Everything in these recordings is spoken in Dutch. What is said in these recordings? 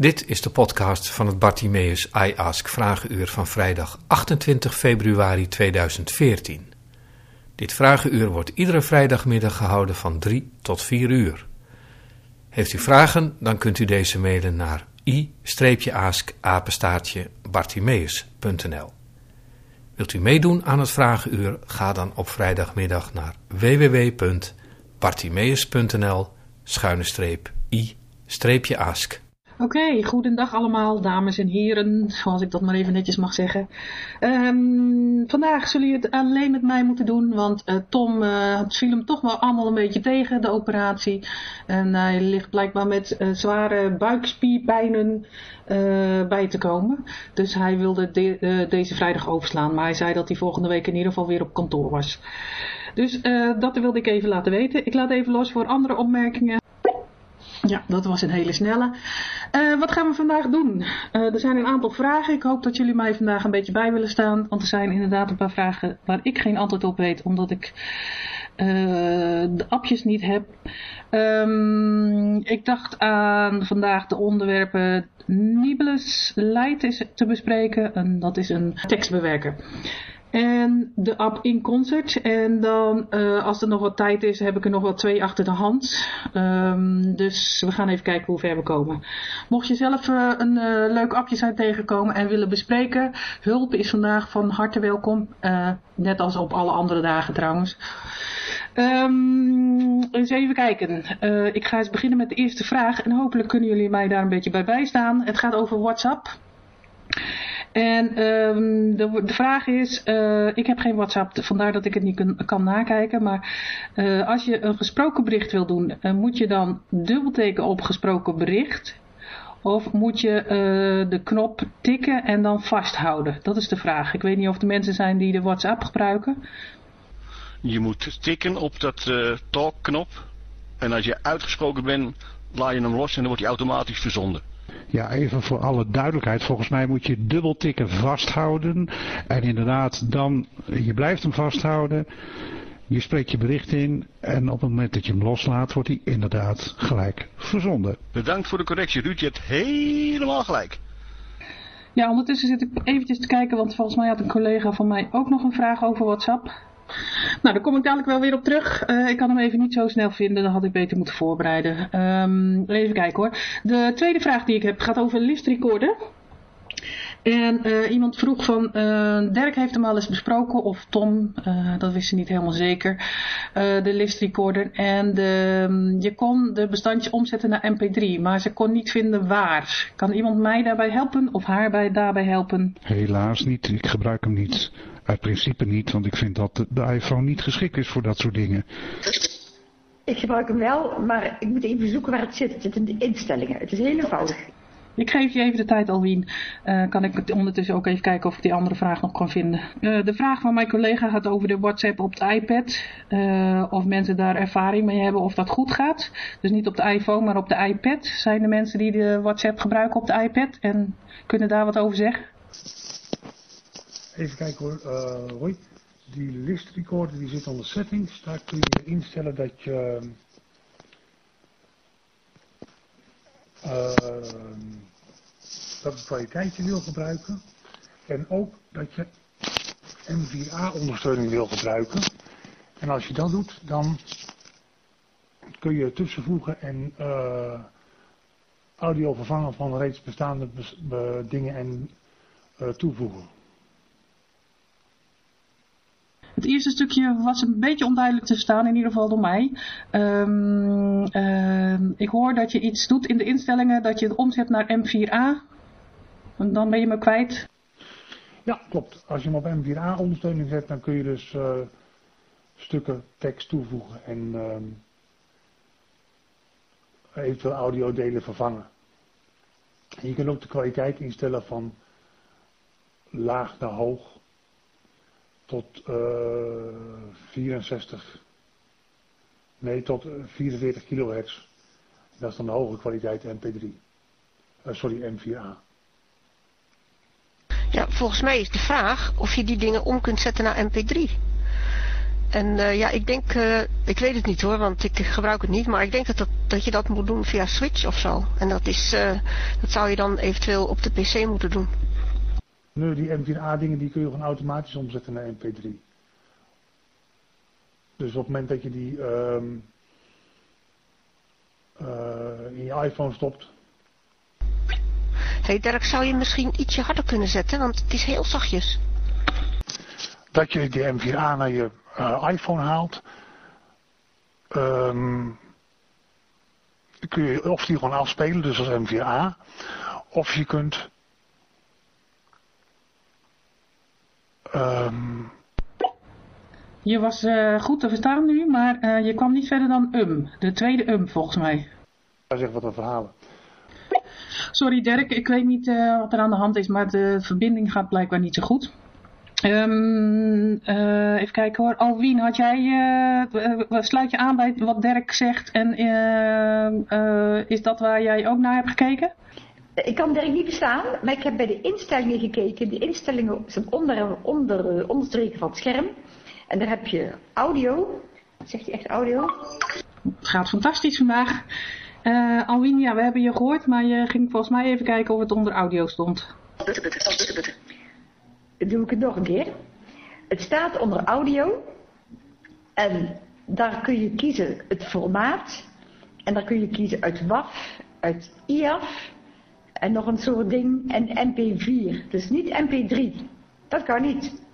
Dit is de podcast van het Bartimeus I Ask Vragenuur van vrijdag 28 februari 2014. Dit vragenuur wordt iedere vrijdagmiddag gehouden van 3 tot 4 uur. Heeft u vragen, dan kunt u deze mailen naar i-ask-bartimeus.nl Wilt u meedoen aan het vragenuur, ga dan op vrijdagmiddag naar www.bartimeus.nl i-ask. Oké, goedendag allemaal, dames en heren, zoals ik dat maar even netjes mag zeggen. Um, vandaag zullen jullie het alleen met mij moeten doen, want uh, Tom uh, viel hem toch wel allemaal een beetje tegen, de operatie. En hij ligt blijkbaar met uh, zware buikspierpijnen bij te komen. Dus hij wilde de, deze vrijdag overslaan, maar hij zei dat hij volgende week in ieder geval weer op kantoor was. Dus dat wilde ik even laten weten. Ik laat even los voor andere opmerkingen. Ja, dat was een hele snelle. Uh, wat gaan we vandaag doen? Uh, er zijn een aantal vragen. Ik hoop dat jullie mij vandaag een beetje bij willen staan. Want er zijn inderdaad een paar vragen waar ik geen antwoord op weet. Omdat ik uh, de appjes niet heb. Um, ik dacht aan vandaag de onderwerpen Nibelus Light te bespreken. En dat is een tekstbewerker. En de app in concert. En dan, uh, als er nog wat tijd is, heb ik er nog wel twee achter de hand. Um, dus we gaan even kijken hoe ver we komen. Mocht je zelf uh, een uh, leuk appje zijn tegengekomen en willen bespreken, hulp is vandaag van harte welkom. net als op alle andere dagen trouwens. Um, eens even kijken. ik ga eens beginnen met de eerste vraag. En hopelijk kunnen jullie mij daar een beetje bij bijstaan. Het gaat over WhatsApp. En um, de, vraag is, uh, ik heb geen WhatsApp, vandaar dat ik het niet kan, nakijken. Maar uh, als je een gesproken bericht wil doen, uh, moet je dan dubbelteken op gesproken bericht? Of moet je de knop tikken en dan vasthouden? Dat is de vraag. Ik weet niet of er mensen zijn die de WhatsApp gebruiken. Je moet tikken op dat talk knop. En als je uitgesproken bent, laat je hem los en dan wordt hij automatisch verzonden. Ja, even voor alle duidelijkheid. Volgens mij moet je dubbeltikken vasthouden. En inderdaad, dan, je blijft hem vasthouden. Je spreekt je bericht in en op het moment dat je hem loslaat, wordt hij inderdaad gelijk verzonden. Bedankt voor de correctie, Ruud. Je hebt helemaal gelijk. Ja, ondertussen zit ik eventjes te kijken, want volgens mij had een collega van mij ook nog een vraag over WhatsApp. Nou, daar kom ik dadelijk wel weer op terug. Uh, ik kan hem even niet zo snel vinden, dat had ik beter moeten voorbereiden. Um, even kijken hoor. De tweede vraag die ik heb gaat over liftrecorder. En uh, iemand vroeg van, uh, Dirk heeft hem al eens besproken, of Tom, dat wist ze niet helemaal zeker, de list recorder. En de, je kon de bestandjes omzetten naar mp3, maar ze kon niet vinden waar. Kan iemand mij daarbij helpen, of haar bij, daarbij helpen? Helaas niet, ik gebruik hem niet. Uit principe niet, want ik vind dat de iPhone niet geschikt is voor dat soort dingen. Ik gebruik hem wel, maar ik moet even zoeken waar het zit. Het zit in de instellingen. Het is heel eenvoudig. Ik geef je even de tijd, Alwien. Uh, kan ik ondertussen ook even kijken of ik die andere vraag nog kan vinden. Uh, de vraag van mijn collega gaat over de WhatsApp op de iPad. Uh, of mensen daar ervaring mee hebben of dat goed gaat. Dus niet op de iPhone, maar op de iPad. Zijn er mensen die de WhatsApp gebruiken op de iPad en kunnen daar wat over zeggen? Even kijken hoor, uh. Die list recorder die zit onder settings. Daar kun je instellen dat je uh, dat het kwaliteitje wil gebruiken. En ook dat je M4A ondersteuning wil gebruiken. En als je dat doet, dan kun je tussenvoegen en uh, audio vervangen van reeds bestaande dingen en uh, toevoegen. Het eerste stukje was een beetje onduidelijk te verstaan, in ieder geval door mij. Um, uh, ik hoor dat je iets doet in de instellingen, dat je het omzet naar M4A. En dan ben je me kwijt. Ja, klopt. Als je hem op M4A ondersteuning zet, dan kun je dus uh, stukken tekst toevoegen en uh, eventueel audiodelen vervangen. En je kunt ook de kwaliteit instellen van laag naar hoog tot uh, eh, 64, nee tot 44 kilohertz. Dat is dan de hoge kwaliteit MP3. Uh, eh, sorry, M4A. Ja, volgens mij is de vraag of je die dingen om kunt zetten naar MP3. En ja, ik denk, ik weet het niet hoor, want ik gebruik het niet, maar ik denk dat, dat, dat je dat moet doen via Switch of zo. En dat, is, dat zou je dan eventueel op de PC moeten doen. Nee, die M4A dingen die kun je gewoon automatisch omzetten naar MP3. Dus op het moment dat je die um, in je iPhone stopt. hey Dirk, zou je misschien ietsje harder kunnen zetten, want het is heel zachtjes. Dat je die M4A naar je uh, iPhone haalt. Um, kun je of die gewoon afspelen, dus als M4A. Of je kunt Um... Je was uh, goed te verstaan nu, maar uh, je kwam niet verder dan um. De tweede um, volgens mij. Hij zegt wat een verhalen. Sorry Dirk, ik weet niet uh, wat er aan de hand is, maar de verbinding gaat blijkbaar niet zo goed. Um, even kijken hoor. Alwien, had jij, sluit je aan bij wat Dirk zegt en is dat waar jij ook naar hebt gekeken? Ik kan Dirk niet bestaan, maar ik heb bij de instellingen gekeken. De instellingen zijn onder, onder, eh, onderstreken van het scherm. En daar heb je audio. Zegt hij echt audio? Het gaat fantastisch vandaag. Uh, Alwin, ja, we hebben je gehoord, maar je ging volgens mij even kijken of het onder audio stond. Butte, butte, butte, butte. Dan doe ik het nog een keer. Het staat onder audio. En daar kun je kiezen het formaat. En daar kun je kiezen uit WAF, uit IAF en nog een soort ding en MP4. Dus niet MP3. Dat kan niet.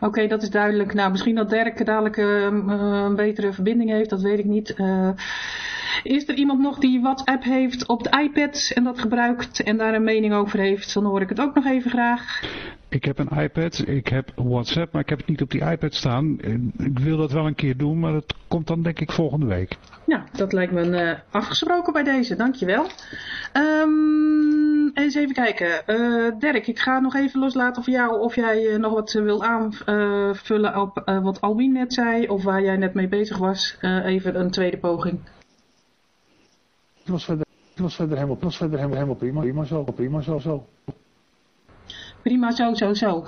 Oké, dat is duidelijk. Nou, misschien dat Dirk dadelijk uh, een betere verbinding heeft, dat weet ik niet. Uh, is er iemand nog die WhatsApp heeft op de iPad en dat gebruikt en daar een mening over heeft? Dan hoor ik het ook nog even graag. Ik heb een iPad, ik heb WhatsApp, maar ik heb het niet op die iPad staan. Ik wil dat wel een keer doen, maar dat komt dan denk ik volgende week. Ja, dat lijkt me uh, afgesproken bij deze. Dankjewel. Um, eens even kijken. Uh, Dirk, ik ga nog even loslaten voor jou of jij uh, nog wat wil aanvullen op wat Alwin net zei. Of waar jij net mee bezig was. even een tweede poging. Het was verder, verder, helemaal, het verder helemaal, prima. Prima zo, prima zo, zo. Prima zo, zo, zo.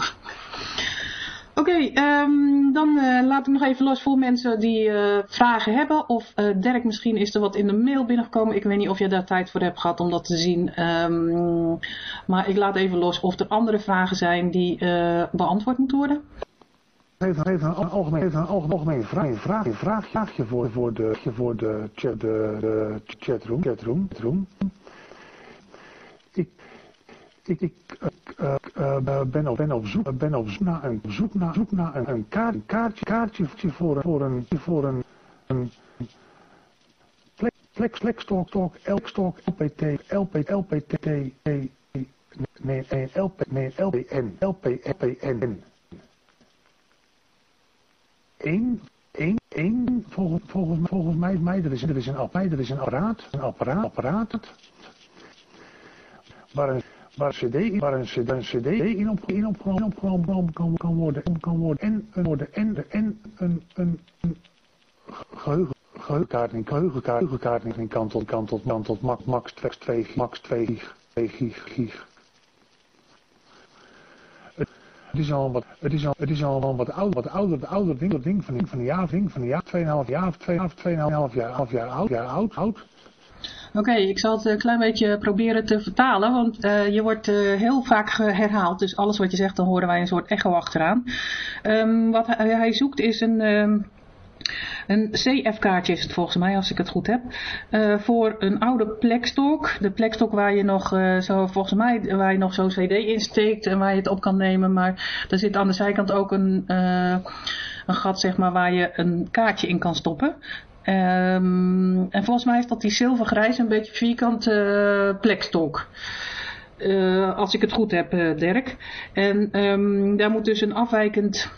Oké, um, dan uh, laat ik nog even los voor mensen die uh, vragen hebben. Of uh, Dirk, misschien is er wat in de mail binnengekomen. Ik weet niet of je daar tijd voor hebt gehad om dat te zien. Um, maar ik laat even los of er andere vragen zijn die beantwoord moeten worden. Even, even een algemeen, even een algemeen vraag, vraag, vraag, vraagje voor, voor de, voor de, chat, de, de chatroom, chatroom. Ik, ik, ik uh, uh, ben, op, ben, op zoek, ben op zoek naar een, zoek naar, zoek naar een, kaart, kaartje, kaartje voor, voor een, voor een, een flex, talk, talk, elk talk, LPT, LP, LPT, nee, nee, LP, nee, LPN, LP, LPN. 1, 1, 1, volgens, volgens, volgens mij, mij er, is, er, is een, er is een apparaat, een apparaat, apparaat waar een, waar cd, waar een cd, een cd in, op, in opgenomen, opgenomen kan, kan, worden, kan worden en, een, worden, en, en een, een, een geheugen, geheugenkaart en geheugenkaart, geheugenkaart en kan tot, kan tot, kan tot max, max 2, max 2 gig, 2 gig, gig. Het is al wat, het is al, het is al wat ouder, wat ouder, ouder ding, dat ding van, van een jaar, ding van een jaar, 2,5 jaar of 2,5 jaar, half jaar oud, jaar oud, oud. Oké, ik zal het een klein beetje proberen te vertalen, want uh, je wordt uh, heel vaak herhaald. Dus alles wat je zegt, dan horen wij een soort echo achteraan. Um, wat hij, hij, zoekt is een... Um, een CF-kaartje is het volgens mij, als ik het goed heb. Uh, voor een oude plekstok. De plekstok waar je nog uh, zo, volgens mij, waar je nog zo'n cd insteekt en waar je het op kan nemen. Maar er zit aan de zijkant ook een, uh, een gat, zeg maar, waar je een kaartje in kan stoppen. Um, en volgens mij is dat die zilvergrijs, een beetje vierkante plekstok. Als ik het goed heb, Dirk. En um, daar moet dus een afwijkend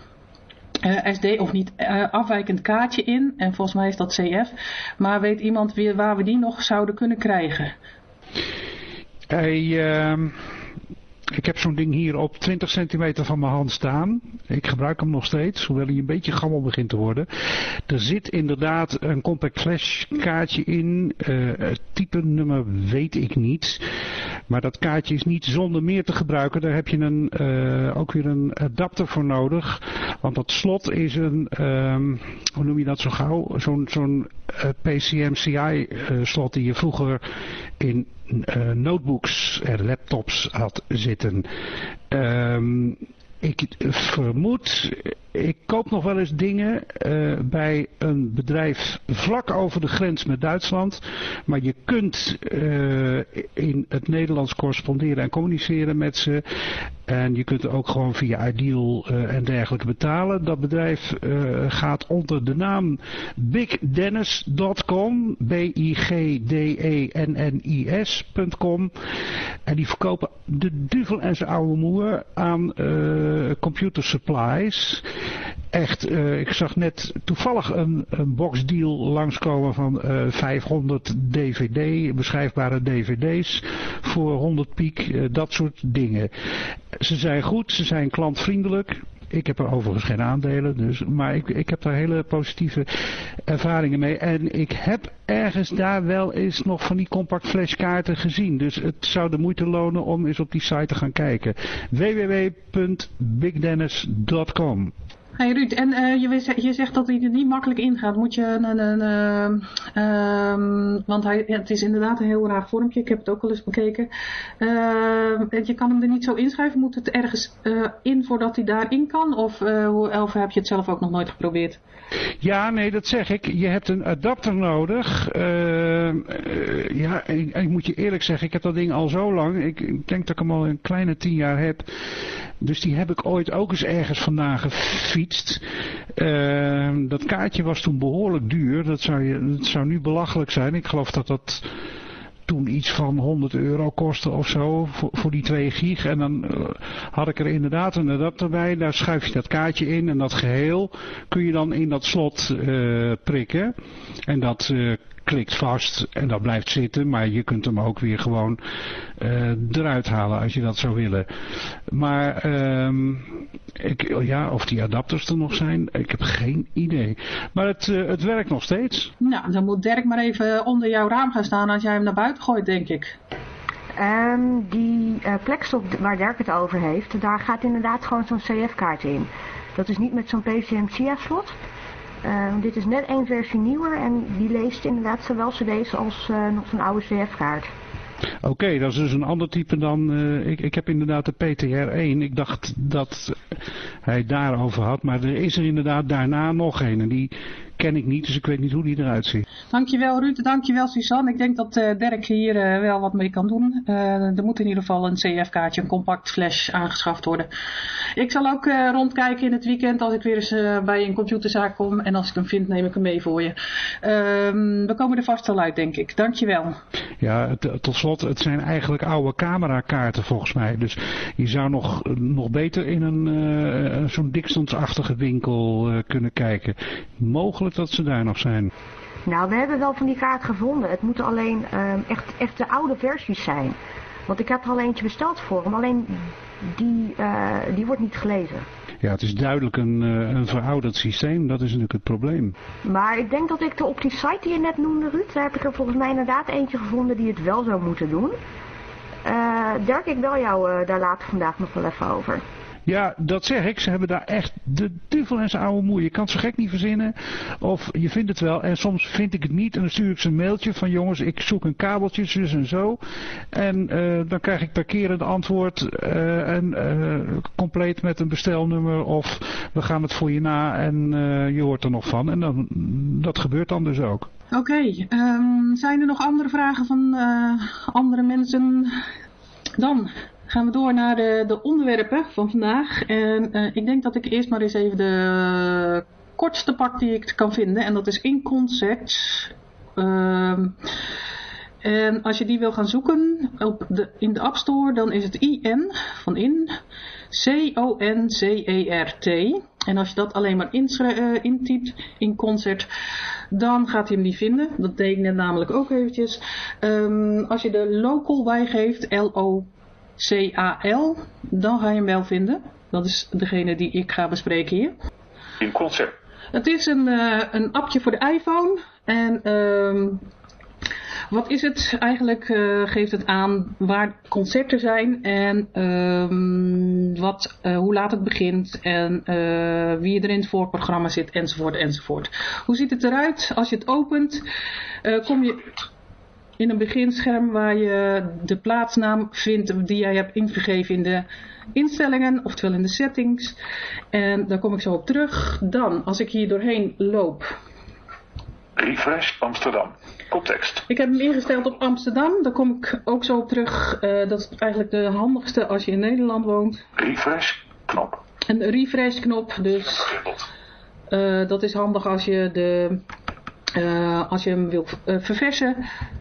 uh, SD of niet uh, afwijkend kaartje in. En volgens mij is dat CF. Maar weet iemand weer waar we die nog zouden kunnen krijgen? Uh, ik heb zo'n ding hier op 20 centimeter van mijn hand staan. Ik gebruik hem nog steeds, hoewel hij een beetje gammel begint te worden. Er zit inderdaad een compact flash kaartje in. Uh, het type nummer weet ik niet. Maar dat kaartje is niet zonder meer te gebruiken. Daar heb je een, uh, ook weer een adapter voor nodig. Want dat slot is een, ehm, hoe noem je dat zo gauw? Zo'n uh, PCM-CI-slot die je vroeger in notebooks en laptops had zitten. Um, ik vermoed, ik koop nog wel eens dingen uh, bij een bedrijf vlak over de grens met Duitsland. Maar je kunt uh, in het Nederlands corresponderen en communiceren met ze. En je kunt ook gewoon via Ideal uh, en dergelijke betalen. Dat bedrijf gaat onder de naam bigdennis.com. B-I-G-D-E-N-N-I-S.com. En die verkopen de duvel en zijn oude moer aan computer supplies. Echt, uh, ik zag net toevallig een, een boxdeal langskomen van uh, eh, 500 DVD, beschrijfbare DVD's voor 100 piek, uh, dat soort dingen. Ze zijn goed, ze zijn klantvriendelijk. Ik heb er overigens geen aandelen, dus, maar ik, ik heb daar hele positieve ervaringen mee. En ik heb ergens daar wel eens nog van die compact flashkaarten gezien. Dus het zou de moeite lonen om eens op die site te gaan kijken. www.bigdennis.com Hey Ruud, en uh, je, je, zegt dat hij er niet makkelijk ingaat. Moet je een, een, een uh, want hij, het is inderdaad een heel raar vormpje. Ik heb het ook al eens bekeken. Uh, je kan hem er niet zo inschrijven. Moet het ergens uh, in voordat hij daarin kan? Of, of heb je het zelf ook nog nooit geprobeerd? Ja, nee, dat zeg ik. Je hebt een adapter nodig. ja, ik, moet je eerlijk zeggen, ik heb dat ding al zo lang. Ik denk dat ik hem al een kleine tien jaar heb. Dus die heb ik ooit ook eens ergens vandaan gefietst. Uh, dat kaartje was toen behoorlijk duur. Dat zou, je, dat zou nu belachelijk zijn. Ik geloof dat dat toen iets van 100 euro kostte of zo voor, die 2 gig. En dan uh, had ik er inderdaad een adapter bij. Daar schuif je dat kaartje in en dat geheel kun je dan in dat slot uh, prikken. En dat uh, klikt vast en dat blijft zitten. Maar je kunt hem ook weer gewoon eruit halen als je dat zou willen. Maar um, ik, ja, of die adapters er nog zijn, ik heb geen idee. Maar het, het werkt nog steeds. Nou, dan moet Dirk maar even onder jouw raam gaan staan als jij hem naar buiten gooit, denk ik. Um, die uh, plekstop waar Dirk het over heeft, daar gaat inderdaad gewoon zo'n CF-kaart in. Dat is niet met zo'n PCM-SIA-slot. Uh, dit is net één versie nieuwer en die leest inderdaad zowel cd's als uh, nog zo'n oude CF-kaart. Oké, okay, dat is dus een ander type dan... Uh, ik, ik heb inderdaad de PTR-1. Ik dacht dat hij daarover had. Maar er is er inderdaad daarna nog een. En die ken ik niet, dus ik weet niet hoe die eruit ziet. Dankjewel Ruud, dankjewel Suzanne. Ik denk dat uh, Dirk hier uh, wel wat mee kan doen. Uh, er moet in ieder geval een CF-kaartje, een compact flash aangeschaft worden. Ik zal ook rondkijken in het weekend als ik weer eens bij een computerzaak kom. En als ik hem vind, neem ik hem mee voor je. Ehm, we komen er vast wel uit, denk ik. Dankjewel. Ja, tot slot, het zijn eigenlijk oude camerakaarten volgens mij. Dus je zou nog, nog beter in een zo'n Dixons-achtige winkel kunnen kijken. Mogelijk dat ze daar nog zijn? Nou, we hebben wel van die kaart gevonden. Het moeten alleen um, echt, echt de oude versies zijn. Want ik heb er al eentje besteld voor hem, alleen die, uh, die wordt niet gelezen. Ja, het is duidelijk een, uh, een verouderd systeem, dat is natuurlijk het probleem. Maar ik denk dat ik er op die site die je net noemde, Ruud, daar heb ik er volgens mij inderdaad eentje gevonden die het wel zou moeten doen. Uh, Dirk, ik bel jou daar later vandaag nog wel even over. Ja, dat zeg ik. Ze hebben daar echt de duvel en zijn oude moe. Je kan het zo gek niet verzinnen. Of je vindt het wel. En soms vind ik het niet. En dan stuur ik ze een mailtje van jongens, ik zoek een kabeltje, zus en zo. En uh, dan krijg ik per keer een antwoord. Uh, en uh, compleet met een bestelnummer. Of we gaan het voor je na en je hoort er nog van. En dan, dat gebeurt dan dus ook. Oké, um, zijn er nog andere vragen van andere mensen? Dan gaan we door naar de, de onderwerpen van vandaag. En uh, ik denk dat ik eerst maar eens even de kortste pak die ik kan vinden. En dat is in concept. Uh, en als je die wil gaan zoeken op de, in de App Store, dan is het IN van in. C-O-N-C-E-R-T. En als je dat alleen maar uh, intypt in concert, dan gaat hij hem niet vinden. Dat deed namelijk ook eventjes. Um, als je de local bijgeeft, L-O C-A-L, dan ga je hem wel vinden. Dat is degene die ik ga bespreken hier. In concert. Het is een, uh, een appje voor de iPhone. En um, Wat is het? Eigenlijk eh, geeft het aan waar concerten zijn en ehm, wat, eh, hoe laat het begint en wie er in het voorprogramma zit enzovoort enzovoort. Hoe ziet het eruit? Als je het opent kom je in een beginscherm waar je de plaatsnaam vindt die jij hebt ingegeven in de instellingen, oftewel in de settings. En daar kom ik zo op terug. Dan, als ik hier doorheen loop, Refresh Amsterdam. Koptekst. Ik heb hem ingesteld op Amsterdam. Daar kom ik ook zo op terug. Eh, dat is eigenlijk de handigste als je in Nederland woont. Refresh knop. Een refresh knop. Dus eh, dat is handig als je, de, eh, als je hem wil eh, verversen.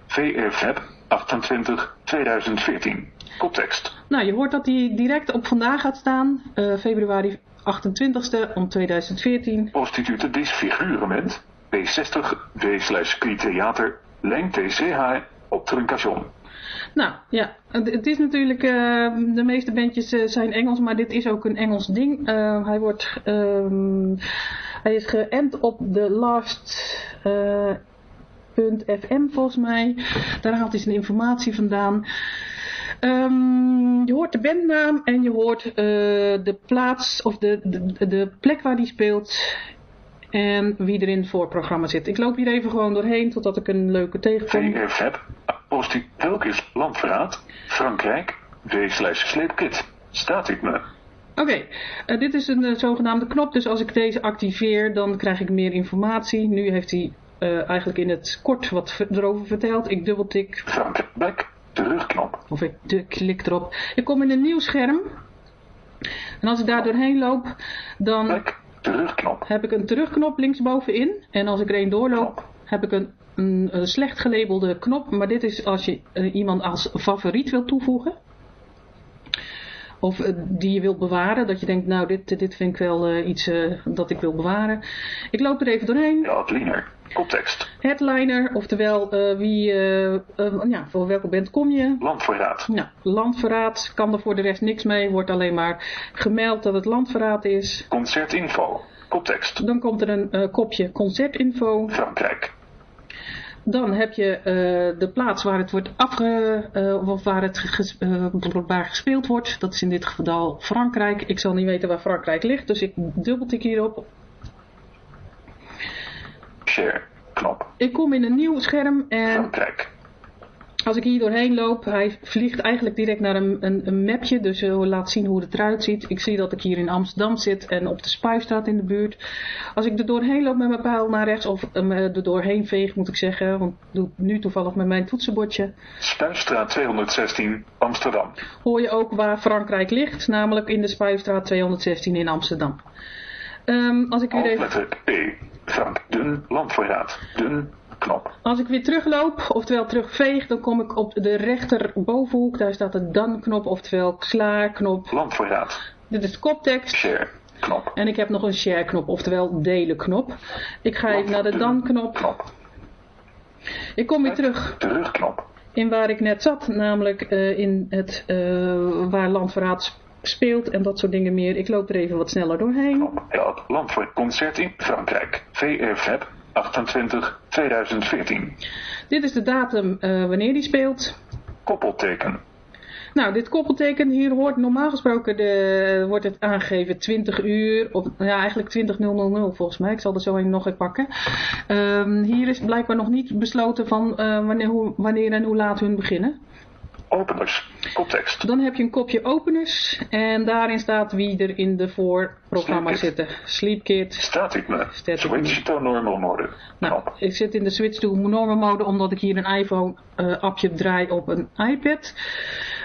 VR Feb 28 2014. Koptekst. Nou, je hoort dat hij direct op vandaag gaat staan. eh, februari 28ste om 2014. Prostitute disfigurement. B60 W Theater. Lijn TCH op Truncation. Nou ja, het is natuurlijk, de meeste bandjes zijn Engels, maar dit is ook een Engels ding. Hij wordt, ehm, hij is geënt op de last eh, volgens mij. Daar haalt hij zijn informatie vandaan. Ehm, je hoort de bandnaam en je hoort eh, de plaats of de, de, de plek waar die speelt. En wie er in het voorprogramma zit. Ik loop hier even gewoon doorheen totdat ik een leuke tegenkom. VR Feb. Prosti Welk is landverraad? Frankrijk. W Sleepkit. Staat ik me. Oké, eh, dit is een eh, zogenaamde knop. Dus als ik deze activeer, dan krijg ik meer informatie. Nu heeft hij eh, eigenlijk in het kort wat erover verteld. Ik dubbeltik back. Terugknop. of ik klik erop. Ik kom in een nieuw scherm. En als ik daar doorheen loop, dan Back. Heb ik een terugknop linksbovenin. En als ik er een doorloop, heb ik een, een, een slecht gelabelde knop. Maar dit is als je iemand als favoriet wilt toevoegen. Of eh, die je wilt bewaren. Dat je denkt, nou dit, dit vind ik wel eh, iets eh, dat ik wil bewaren. Ik loop er even doorheen. Ja, Liener. Koptekst. Headliner, oftewel wie, eh, eh, ja, voor welke band kom je? Landverraad. Nou, landverraad kan er voor de rest niks mee. Wordt alleen maar gemeld dat het landverraad is. Concertinfo. Koptekst. Dan komt er een kopje concertinfo. Frankrijk. Dan heb je eh, de plaats waar het wordt afge, eh, of waar het ges- eh, waar gespeeld wordt. Dat is in dit geval Frankrijk. Ik zal niet weten waar Frankrijk ligt, dus ik dubbeltik hierop. Share. Knop. Ik kom in een nieuw scherm en Frankrijk. Als ik hier doorheen loop, hij vliegt eigenlijk direct naar een, een, een mapje. Dus uh, laat zien hoe het eruit ziet. Ik zie dat ik hier in Amsterdam zit en op de Spuistraat in de buurt. Als ik er doorheen loop met mijn pijl naar rechts, of uh, er doorheen veeg moet ik zeggen. Want ik doe nu toevallig met mijn toetsenbordje. Spuistraat 216, Amsterdam. Hoor je ook waar Frankrijk ligt, namelijk in de Spuistraat 216 in Amsterdam. Um, als ik weer even... Hoofdletter P. Frank. Dun. Landverraad. Dun. Knop. Als ik weer terugloop, oftewel terugveeg, dan kom ik op de rechterbovenhoek. Daar staat de dan-knop, oftewel klaar-knop. Landverraad. Dit is de koptekst. Share. Knop. En ik heb nog een share-knop, oftewel delen-knop. Ik ga even naar de dan-knop. Knop. Ik kom weer terug. Terugknop. In waar ik net zat, namelijk uh, in het uh, waar Landverraad speelt en dat soort dingen meer. Ik loop er even wat sneller doorheen. Ja, Landverraad concert in Frankrijk. VR Feb 28 2014. Dit is de datum uh, wanneer die speelt. Koppelteken. Nou, dit koppelteken hier hoort normaal gesproken de, wordt het aangegeven 20 uur, of ja, eigenlijk 20.000 volgens mij. Ik zal er zo een nog even pakken. Um, hier is blijkbaar nog niet besloten van uh, wanneer, hoe, wanneer en hoe laat hun beginnen. Openers, koptekst. Dan heb je een kopje openers en daarin staat wie er in de voorprogramma zitten. Sleepkit. Static me. Switch to normal mode. Nou, ik zit in de switch to normal mode omdat ik hier een iPhone uh, appje draai op een iPad.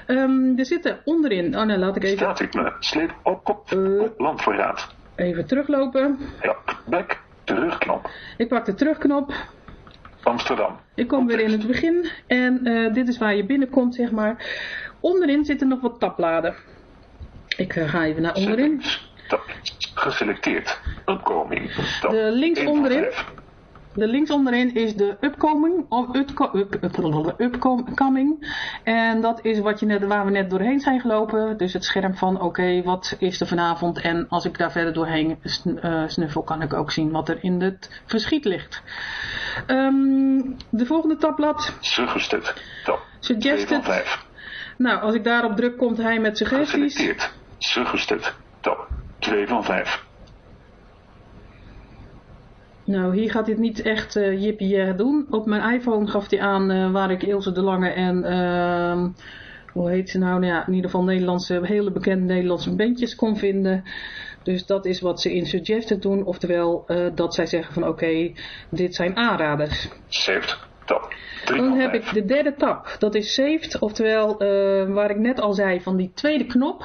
Um, er zitten onderin, oh nee, laat ik even... Static me. Sleep op kop, uh, landverraad. Even teruglopen. Ja, back, terugknop. Ik pak de terugknop. Amsterdam. Ik kom weer in het begin en uh, dit is waar je binnenkomt, zeg maar. Onderin zitten nog wat tabbladen. Ik uh, ga even naar onderin. Tab. Geselecteerd. Opkoming. Tab. De links onderin. De links onderin is de upcoming, of upco- up, up, upcoming. En dat is wat je net, waar we net doorheen zijn gelopen. Dus het scherm van oké, wat is er vanavond? En als ik daar verder doorheen eh, snuffel, kan ik ook zien wat er in het verschiet ligt. Ehm, de volgende tabblad. Suggested. Tab. 2 van Suggested. 5. Nou, als ik daarop druk, komt hij met suggesties. Geselecteerd. Suggested. Tab. 2 van 5. Nou, hier gaat het niet echt eh jippie doen. Op mijn iPhone gaf hij aan eh, waar ik Ilse de Lange en... ehm, hoe heet ze nou? nou ja, in ieder geval Nederlandse, hele bekende Nederlandse bandjes kon vinden. Dus dat is wat ze in Suggested doen. Oftewel, eh, dat zij zeggen van oké, dit zijn aanraders. Saved. Tab. 3 Dan heb 5. ik de derde tab. Dat is saved. Oftewel, waar ik net al zei van die tweede knop.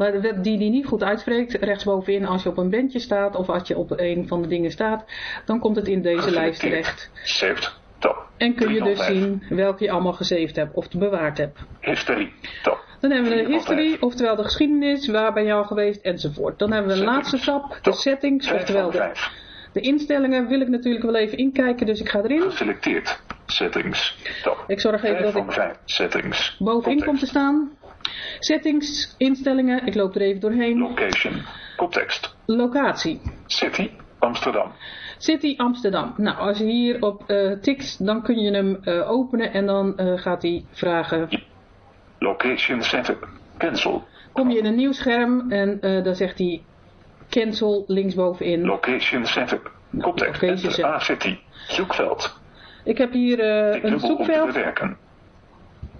Waar de web die die niet goed uitspreekt. Rechtsbovenin als je op een bandje staat. Of als je op een van de dingen staat. Dan komt het in deze lijst terecht. Saved. Tab. En kun 3 je dus 5. zien welke je allemaal gesaved hebt. Of bewaard hebt. History. Tab. Dan hebben we de 4 van history. 5. Oftewel de geschiedenis. Waar ben je al geweest enzovoort. Dan hebben we een laatste tab. De settings. 5 Oftewel de, 5. de instellingen wil ik natuurlijk wel even inkijken. Dus ik ga erin. Geselecteerd. Settings. Tab. Ik zorg even 5 dat ik 5. Settings. bovenin kom te staan. Settings, instellingen, ik loop er even doorheen. Location. Koptekst. Locatie. City. Amsterdam. City Amsterdam. Nou, als je hier op eh, tikt, dan kun je hem eh, openen en dan eh, gaat hij vragen. Location setup. Cancel. Kom je in een nieuw scherm en dan zegt hij cancel linksbovenin. Location setup. Koptekst. location Enter setup. A city. Zoekveld. Ik heb hier een dubbel om te zoekveld bewerken.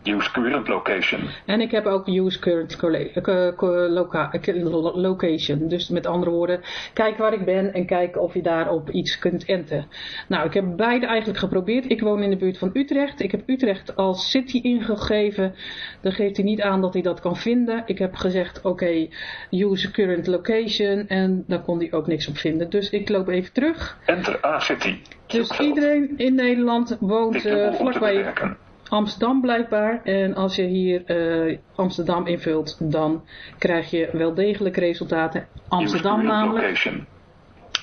Use current location. en ik heb ook use current eh, loca- eh, lo- location. Dus met andere woorden, kijk waar ik ben en kijk of je daarop iets kunt enten. Nou, ik heb beide eigenlijk geprobeerd. Ik woon in de buurt van Utrecht. Ik heb Utrecht als city ingegeven. Dan geeft hij niet aan dat hij dat kan vinden. Ik heb gezegd, oké, use current location. En daar kon hij ook niks op vinden. Dus ik loop even terug. Enter A city. Dus iedereen in Nederland woont te vlakbij. Amsterdam blijkbaar. En als je hier eh, Amsterdam invult, dan krijg je wel degelijk resultaten. Amsterdam namelijk. location.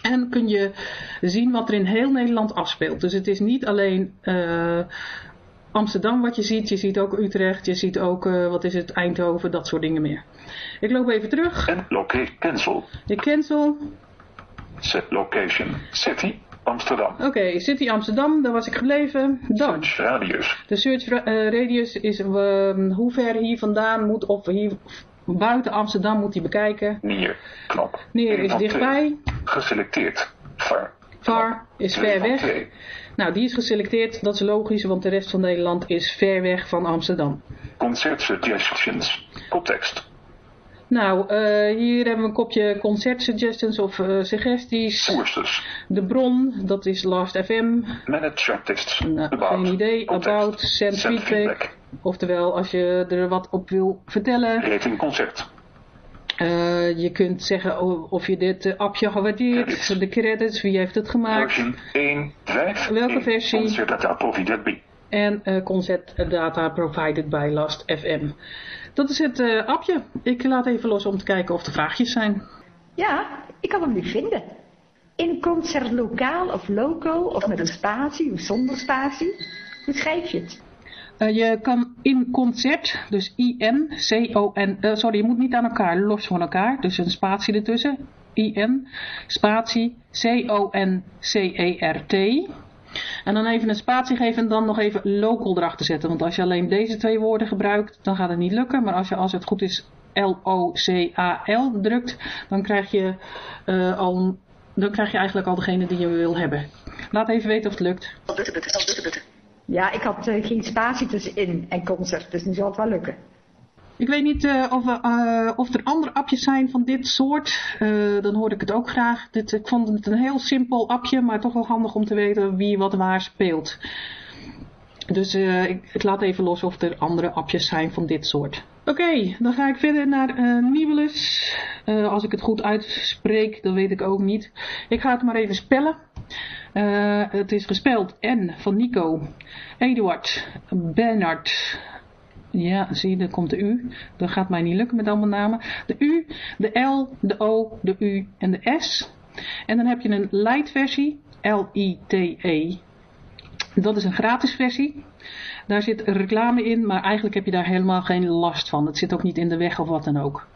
En kun je zien wat er in heel Nederland afspeelt. Dus het is niet alleen eh, Amsterdam wat je ziet. Je ziet ook Utrecht. Je ziet ook, eh, wat is het, Eindhoven. Dat soort dingen meer. Ik loop even terug. En location cancel. Ik cancel. Set location. City. Amsterdam. Oké, City Amsterdam. Daar was ik gebleven. Dan. Search radius. De search eh, radius is eh, hoe ver hier vandaan moet, of hier buiten Amsterdam moet hij bekijken. Neer. Knop. Eén is dichtbij. Geselecteerd. Far. far is ver weg. twee. Nou, die is geselecteerd, dat is logisch, want de rest van Nederland is ver weg van Amsterdam. Concert suggestions. Koptekst. Nou, eh, hier hebben we een kopje concert suggestions of eh, suggesties. De bron, dat is Last FM. Manage. Nou, About. geen idee. Context. About, send, Send feedback. Oftewel, als je er wat op wil vertellen. Rating concert. Eh, je kunt zeggen of je dit appje gewaardeerd, Credits. de credits, wie heeft het gemaakt Version 1. 5. Welke versie? Concert data provided by. en concept data provided by Last FM. Dat is het eh, appje. Ik laat even los om te kijken of er vraagjes zijn. Ja, ik kan hem nu vinden. In concert lokaal of local of met een spatie of zonder spatie. Hoe schrijf je het? Eh, je kan in concert, dus I-N, C-O-N, eh, sorry, je moet niet aan elkaar, los van elkaar, dus een spatie ertussen, I-N, spatie, C-O-N-C-E-R-T. En dan even een spatie geven en dan nog even local erachter zetten. Want als je alleen deze twee woorden gebruikt, dan gaat het niet lukken. Maar als je, als het goed is, L-O-C-A-L drukt, dan krijg je, eh, al, dan krijg je eigenlijk al degene die je wil hebben. Laat even weten of het lukt. Ja, ik had eh, geen spatie tussenin en concert, dus nu zal het wel lukken. Ik weet niet eh, of, eh, of er andere appjes zijn van dit soort. Eh, dan hoor ik het ook graag. Dit, ik vond het een heel simpel appje, maar toch wel handig om te weten wie wat waar speelt. Dus ik, ik laat even los of er andere appjes zijn van dit soort. Oké, dan ga ik verder naar eh Nibelus. Als ik het goed uitspreek, dat weet ik ook niet. Ik ga het maar even spellen. Het is gespeld N van Nico, Eduard, Bernard, ja, zie je, daar komt de U. Dat gaat mij niet lukken met allemaal namen. De U, de L, de O, de U en de S. En dan heb je een light versie, L-I-T-E. Dat is een gratis versie. Daar zit reclame in, maar eigenlijk heb je daar helemaal geen last van. Het zit ook niet in de weg of wat dan ook.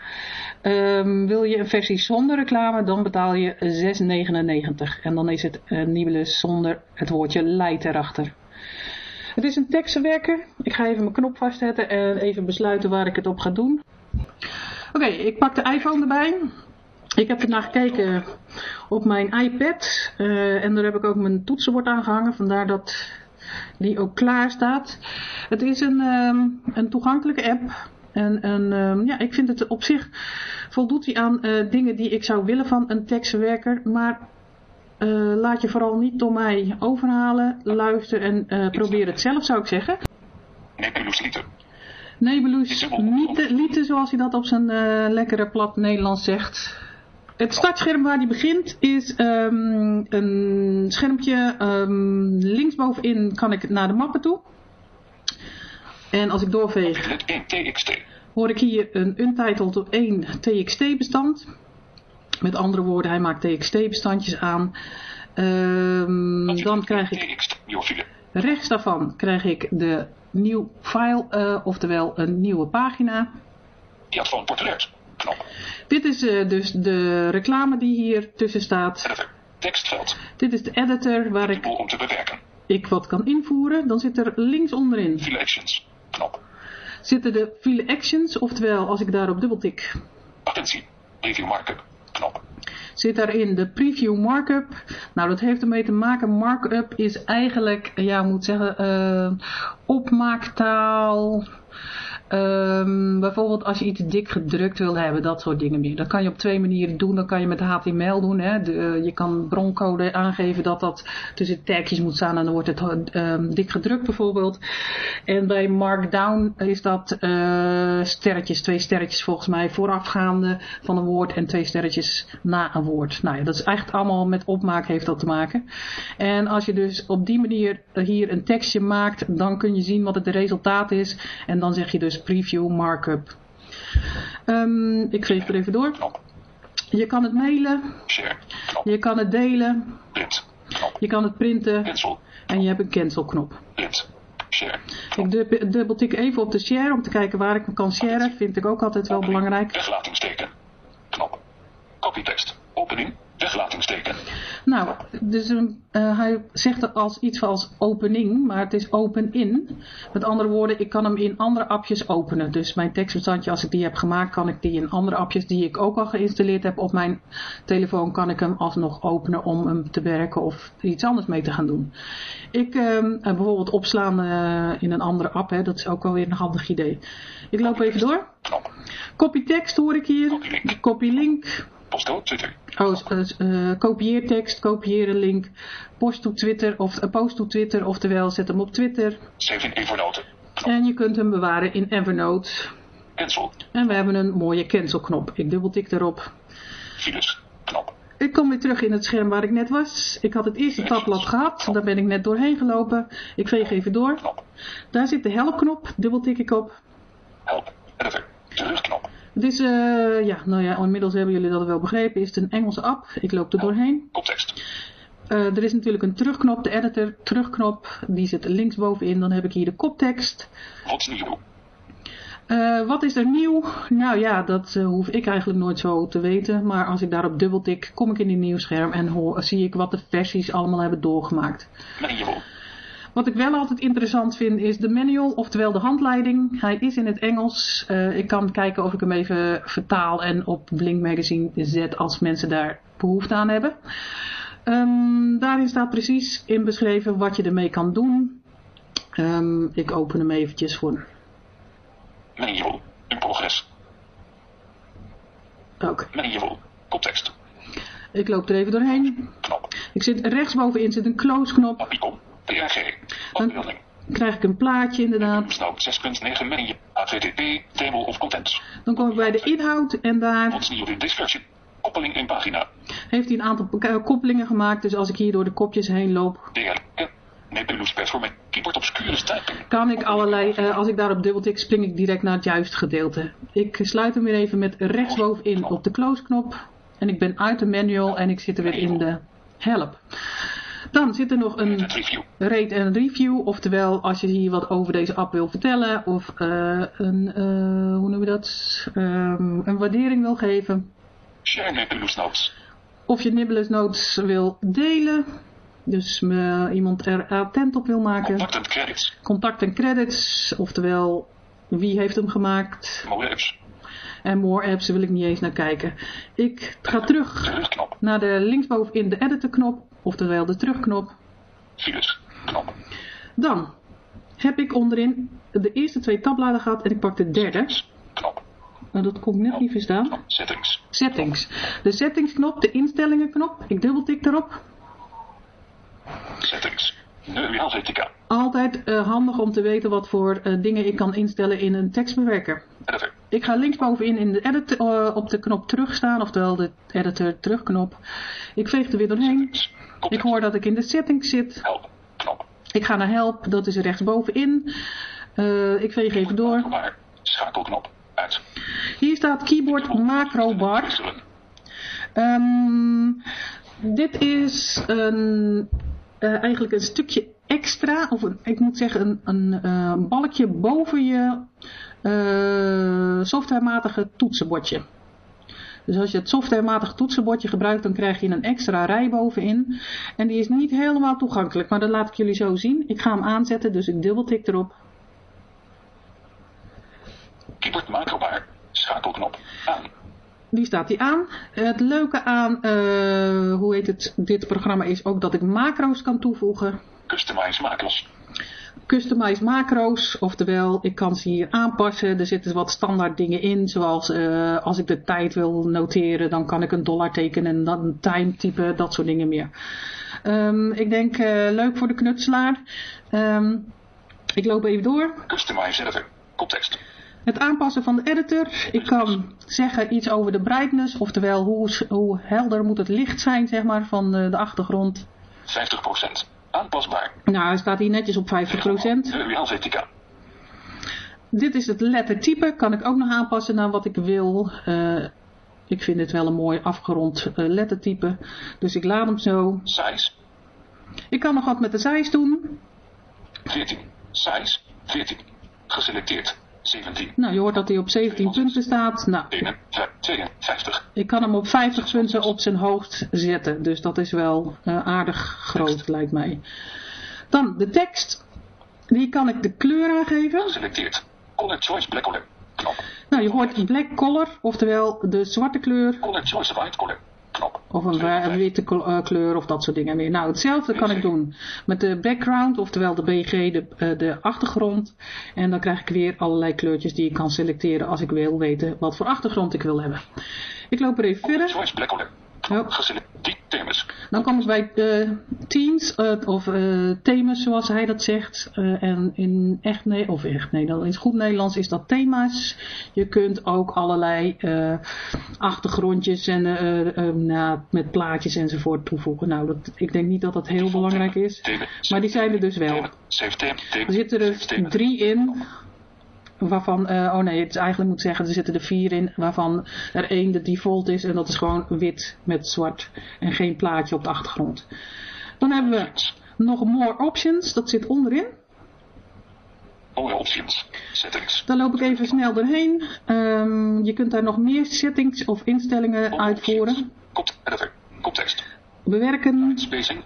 Um, wil je een versie zonder reclame, dan betaal je 6,99. En dan is het een Nibelus zonder het woordje light erachter. Het is een tekstverwerker. Ik ga even mijn knop vastzetten en even besluiten waar ik het op ga doen. Oké, ik pak de iPhone erbij. Ik heb ernaar gekeken op mijn iPad. Uh, en daar heb ik ook mijn toetsenbord aangehangen. Vandaar dat die ook klaar staat. Het is een, um, een toegankelijke app. En, en um, ja, ik vind het op zich voldoet hij aan uh, dingen die ik zou willen van een tekstverwerker. Maar uh, laat je vooral niet door mij overhalen. Luister en uh, probeer het zelf zou ik zeggen. Nebulus Lieten. Nebulus Lieten zoals hij dat op zijn lekkere plat Nederlands zegt. Het startscherm waar die begint is um, een schermpje. Um, linksbovenin kan ik naar de mappen toe. En als ik doorveeg, hoor ik hier een untitled op 1 TXT bestand. Met andere woorden, hij maakt TXT bestandjes aan. Um, dan krijg ik rechts daarvan krijg ik de nieuw file, uh, oftewel een nieuwe pagina. Diafoon portret. Knop. Dit is uh, dus de reclame die hier tussen staat. Editor. Tekstveld. Dit is de editor waar ik, om te bewerken. ik wat kan invoeren. Dan zit er links onderin. File actions. Knop. Zitten de file actions, oftewel als ik daarop dubbeltik. Attentie. Preview markup. Zit daarin de preview markup. Nou, dat heeft ermee te maken. Markup is eigenlijk, ja, moet zeggen, uh, opmaaktaal. Um, bijvoorbeeld als je iets dik gedrukt wil hebben, dat soort dingen meer. Dat kan je op twee manieren doen. Dan kan je met HTML doen. Hè. De, uh, je kan broncode aangeven dat dat tussen tagjes moet staan en dan wordt het um, dik gedrukt bijvoorbeeld. En bij Markdown is dat uh, sterretjes, twee sterretjes volgens mij voorafgaande van een woord en twee sterretjes na een woord. Nou ja, dat is eigenlijk allemaal met opmaak heeft dat te maken. En als je dus op die manier hier een tekstje maakt, dan kun je zien wat het resultaat is. En dan zeg je dus preview markup. Um, ik geef er even door. Je kan het mailen. Je kan het delen. Je kan het printen. En je hebt een cancel knop. Ik dubbeltik even op de share om te kijken waar ik me kan sharen. Vind ik ook altijd wel belangrijk. Weglatingsteken. Knop. Copytext. Opening. Weglatingsteken. Nou, dus uh, hij zegt het als iets als opening, maar het is open in. Met andere woorden, ik kan hem in andere appjes openen. Dus mijn tekstbestandje, als ik die heb gemaakt, kan ik die in andere appjes die ik ook al geïnstalleerd heb op mijn telefoon, kan ik hem alsnog openen om hem te werken of iets anders mee te gaan doen. Ik uh, bijvoorbeeld opslaan uh, in een andere app, hè, dat is ook wel weer een handig idee. Ik loop even door. Copy tekst hoor ik hier. Copy link. Post Twitter. Oh, uh, uh, kopieer tekst, kopieer een link, post to Twitter of uh, post to Twitter, oftewel zet hem op Twitter. Save in Evernote. En je kunt hem bewaren in Evernote. Cancel. En we hebben een mooie cancel knop. Ik dubbeltik erop. Files. Knop. Ik kom weer terug in het scherm waar ik net was. Ik had het eerste tabblad gehad. Daar ben ik net doorheen gelopen. Ik veeg even door. Knop. Daar zit de helpknop. Dubbeltik ik op. Help. Editor. Terugknop. Het is, uh, ja, nou ja, inmiddels hebben jullie dat wel begrepen. Is het een Engelse app? Ik loop er doorheen. Koptekst. Uh, er is natuurlijk een terugknop, de editor, terugknop. Die zit linksbovenin. Dan heb ik hier de koptekst. Wat is nieuw? Uh, wat is er nieuw? Nou ja, dat uh, hoef ik eigenlijk nooit zo te weten. Maar als ik daarop dubbeltik, kom ik in die nieuwscherm en hoor, zie ik wat de versies allemaal hebben doorgemaakt. Manual. Wat ik wel altijd interessant vind is de manual, oftewel de handleiding. Hij is in het Engels. Uh, ik kan kijken of ik hem even vertaal en op Blink Magazine zet als mensen daar behoefte aan hebben. Um, daarin staat precies in beschreven wat je ermee kan doen. Um, ik open hem eventjes voor. Manual. In progress. Oké. Okay. Manual. Koptekst. Ik loop er even doorheen. Knop. Ik zit rechtsbovenin zit een close knop. PNG. Dan krijg ik een plaatje inderdaad. Snout 6.9 menu. HTTP. Table of contents. Dan kom ik bij de inhoud en daar... In this version? Koppeling in pagina. Heeft hij een aantal koppelingen gemaakt. Dus als ik hier door de kopjes heen loop... DR. Nebulous Performance. Keyboard obscure typing. Kan ik allerlei... Uh, als ik daarop dubbeltik spring ik direct naar het juiste gedeelte. Ik sluit hem weer even met rechtsbovenin op de close knop. En ik ben uit de manual en ik zit er weer in de help. Dan zit er nog een Rate en review. Oftewel, als je hier wat over deze app wil vertellen. Of eh, een, eh, hoe noem je dat? Ehm, een waardering wil geven. Share Nebulous Notes. Of je Nibbles Notes wil delen. Dus me, iemand er attent op wil maken. Contact en credits. Contact en credits. Oftewel, wie heeft hem gemaakt. Apps. En more apps, wil ik niet eens naar kijken. Ik ga terug naar de linksbovenin de editor knop. Oftewel de terugknop. Files. Knop. Dan heb ik onderin de eerste twee tabbladen gehad en ik pak de derde. Knop. Nou, dat kon ik net niet verstaan. Knop. Settings. Settings. De settingsknop, de instellingenknop. Ik dubbeltik daarop. Settings. Altijd eh, handig om te weten wat voor eh, dingen ik kan instellen in een tekstbewerker. Editor. Ik ga linksbovenin in de edit eh, op de knop terugstaan, oftewel de editor terugknop. Ik veeg er weer doorheen. Ik hoor dat ik in de settings zit. Help. Knop. Ik ga naar help, dat is rechtsbovenin. Ik veeg even door. Schakelknop. Uit. Hier staat keyboard macro bar. Ehm, dit is een, eh, eigenlijk een stukje extra, of een, ik moet zeggen een, een eh, balkje boven je eh, softwarematige toetsenbordje. Dus als je het softwarematige toetsenbordje gebruikt, dan krijg je een extra rij bovenin. En die is niet helemaal toegankelijk, maar dat laat ik jullie zo zien. Ik ga hem aanzetten, dus ik dubbeltik erop. Keyboard macrobar. Schakelknop. Aan. Die staat die aan. Het leuke aan, eh, hoe heet het, dit programma is ook dat ik macro's kan toevoegen. Customize macros. Customize macro's, oftewel ik kan ze hier aanpassen. Er zitten wat standaard dingen in, zoals eh, als ik de tijd wil noteren, dan kan ik een dollar tekenen en dan een time typen, dat soort dingen meer. Ehm, ik denk eh, leuk voor de knutselaar. Ehm, ik loop even door. Customize editor. Context. Het aanpassen van de editor. Ik kan zeggen iets over de brightness, oftewel hoe, hoe helder moet het licht zijn zeg maar, van eh, de achtergrond. 50%. Aanpasbaar. Nou, hij staat hier netjes op 50%. Nu Helvetica. Dit is het lettertype. Kan ik ook nog aanpassen naar wat ik wil. Eh, ik vind het wel een mooi afgerond eh, lettertype. Dus ik laat hem zo. Size. Ik kan nog wat met de size doen. 14. Size. 14. Geselecteerd. 17. Nou, je hoort dat hij op 17 punten staat. Nou, 52. ik kan hem op 50 punten op zijn hoogst zetten. Dus dat is wel eh, aardig groot, lijkt mij. Dan de tekst. Die kan ik de kleur aangeven. Geselecteerd. Color choice black color. Knop. Nou, je hoort black color, oftewel de zwarte kleur. Color choice white color. Knop. Of een witte eh, kleur of dat soort dingen meer. Nou, hetzelfde kan ik doen met de background, oftewel de BG, de, eh, de achtergrond. En dan krijg ik weer allerlei kleurtjes die ik kan selecteren als ik wil weten wat voor achtergrond ik wil hebben. Ik loop er even verder. Dan kom ik bij eh, teams eh, of eh thema's zoals hij dat zegt. En in echt, nee, of echt Nederlands, in goed Nederlands is dat thema's. Je kunt ook allerlei achtergrondjes en eh, eh, nou, met plaatjes enzovoort toevoegen. Nou, dat, ik denk niet dat dat heel belangrijk is. Maar die zijn er dus wel. Er zitten er drie in. Waarvan, eh, oh nee, het is eigenlijk moet zeggen, er zitten er vier in. Waarvan er één de default is. En dat is gewoon wit met zwart. En geen plaatje op de achtergrond. Dan hebben we nog more options. Dat zit onderin. More options. Settings. Daar loop ik even snel doorheen. Ehm, je kunt daar nog meer settings of instellingen More uitvoeren. options. Cont editor. Context. Bewerken. Spacing.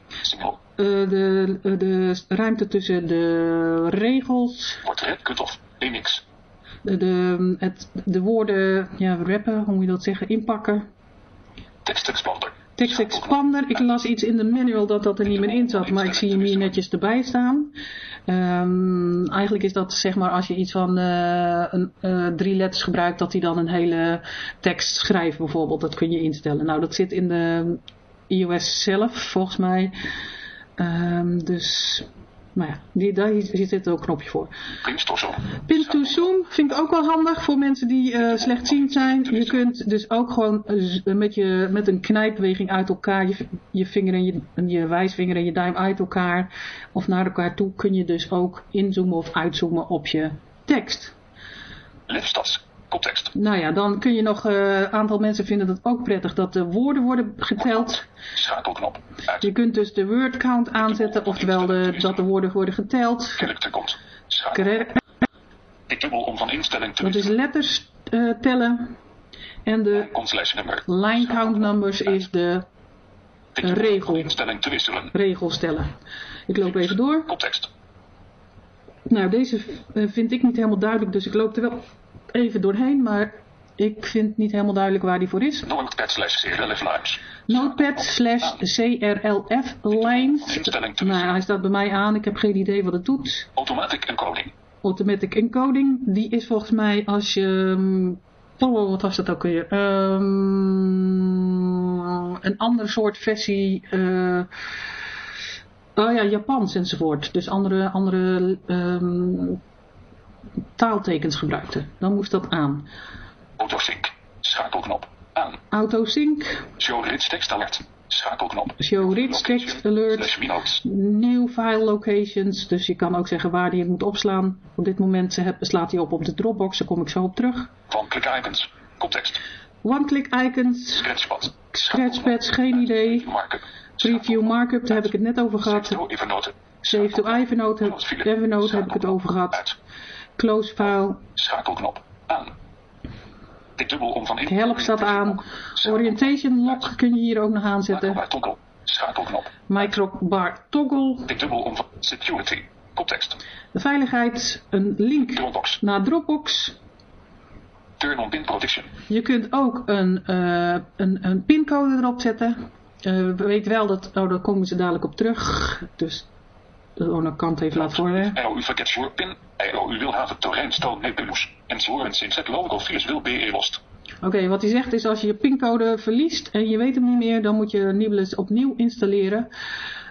Eh, de, de ruimte tussen de regels. Portret. Cut-off. Remix. De, de, het, de woorden ja, rappen, hoe moet je dat zeggen, inpakken. Text expander. Text expander, ik las iets in de manual dat dat er niet meer in zat, maar ik zie hem hier netjes erbij staan. Ehm, eigenlijk is dat zeg maar als je iets van eh, een, eh, drie letters gebruikt, dat hij dan een hele tekst schrijft bijvoorbeeld. Dat kun je instellen. Nou, dat zit in de iOS zelf volgens mij. Ehm, dus, nou ja, die, daar zit ook een knopje voor. Pins torso. Pin to zoom vind ik ook wel handig voor mensen die eh, slechtziend zijn. Je kunt dus ook gewoon eh, z- met, je, met een knijpbeweging uit elkaar, je, je vinger en je, en je wijsvinger en je duim uit elkaar of naar elkaar toe, kun je dus ook inzoomen of uitzoomen op je tekst. Lifstats. Koptekst. Nou ja, dan kun je nog, een aantal mensen vinden het ook prettig dat de woorden worden geteld. Schakelknop. Uit. Je kunt dus de word count aanzetten, oftewel de, dat de woorden worden geteld. Character komt. Schakel. Kre- Ik dubbel om van instelling te Dat is letters eh, tellen. En de line count numbers is de regel. instelling te wisselen. regel stellen. Ik loop even door. Koptekst. Nou, deze eh, vind ik niet helemaal duidelijk, dus ik loop er wel even doorheen. Maar ik vind niet helemaal duidelijk waar die voor is. Notepad slash CRLF lines. Notepad slash CRLF lines. Nou, hij staat bij mij aan. Ik heb geen idee wat het doet. Automatic encoding. Automatic encoding, die is volgens mij als je... Oh, wat was dat ook weer? Ehm, een andere soort versie... eh, oh ja, Japans enzovoort. Dus andere, andere ehm, taaltekens gebruikte. Dan moest dat aan. Autosync. Schakelknop. Aan. Autosync, Show rich text alert. Schakelknop. show rich text alert, new file locations. Dus je kan ook zeggen waar die het moet opslaan. Op dit moment slaat hij op op de Dropbox, daar kom ik zo op terug. One-click icons. Koptekst. One-click icons, Scratchpad. scratchpads, geen idee. Markup. Preview markup, daar heb ik het net over gehad. Save to Evernote. Save to Evernote, heb, Evernote heb ik het over gehad. Close file, Schakelknop. Aan. Ik dubbel om van in. help staat aan. Orientation lock kun je hier ook nog aanzetten. Toggle. Schakelknop. Microbar toggle. Ik dubbel om van security. Koptekst. De veiligheid, een link Dropbox. naar Dropbox. Turn on pin protection. Je kunt ook een, eh, een, een pincode erop zetten. Eh weet wel dat, oh daar komen ze dadelijk op terug. Dus de onderkant heeft laten worden. ROU forget your pin. ROU will have a terrein stone nebulous. En zworen sinds het logo virus will be lost. Oké, wat hij zegt is als je je pincode verliest en je weet hem niet meer, dan moet je Nibbles opnieuw installeren.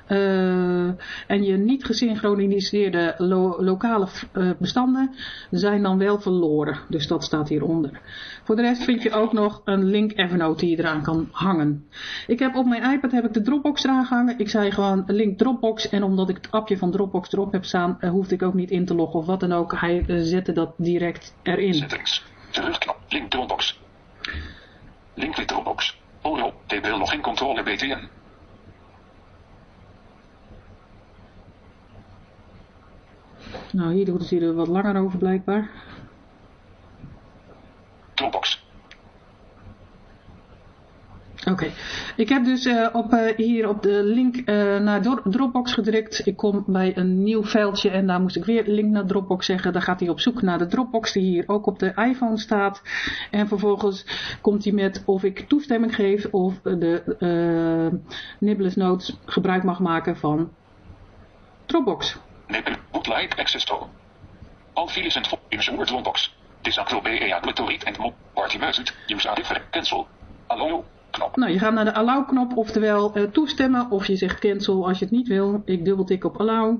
Eh, en je niet gesynchroniseerde lo- lokale eh, bestanden zijn dan wel verloren. Dus dat staat hieronder. Voor de rest vind je ook nog een link Evernote die je eraan kan hangen. Ik heb op mijn iPad heb ik de Dropbox eraan gehangen. Ik zei gewoon link Dropbox. En omdat ik het appje van Dropbox erop heb staan, eh, hoefde ik ook niet in te loggen of wat dan ook. Hij zette dat direct erin. Settings. Terugknop. Link Dropbox. Link Dropbox. ORO. TBL login controle BTN. Nou, hier doet hij er wat langer over blijkbaar. Dropbox. Oké, ik heb dus eh, op, eh, hier op de link eh, naar Dro- Dropbox gedrukt. Ik kom bij een nieuw veldje en daar moest ik weer link naar Dropbox zeggen. Dan gaat hij op zoek naar de Dropbox die hier ook op de iPhone staat. En vervolgens komt hij met of ik toestemming geef of de Nibbles Notes gebruik mag maken van Dropbox. Nebul. Bootlight access to. All files and in Word Dropbox. Disable BEA Glitorit and Mop. Party Method. Use a different cancel. Allo. Knop. Nou, je gaat naar de allow knop, oftewel eh, toestemmen, of je zegt cancel als je het niet wil. Ik dubbeltik op allow.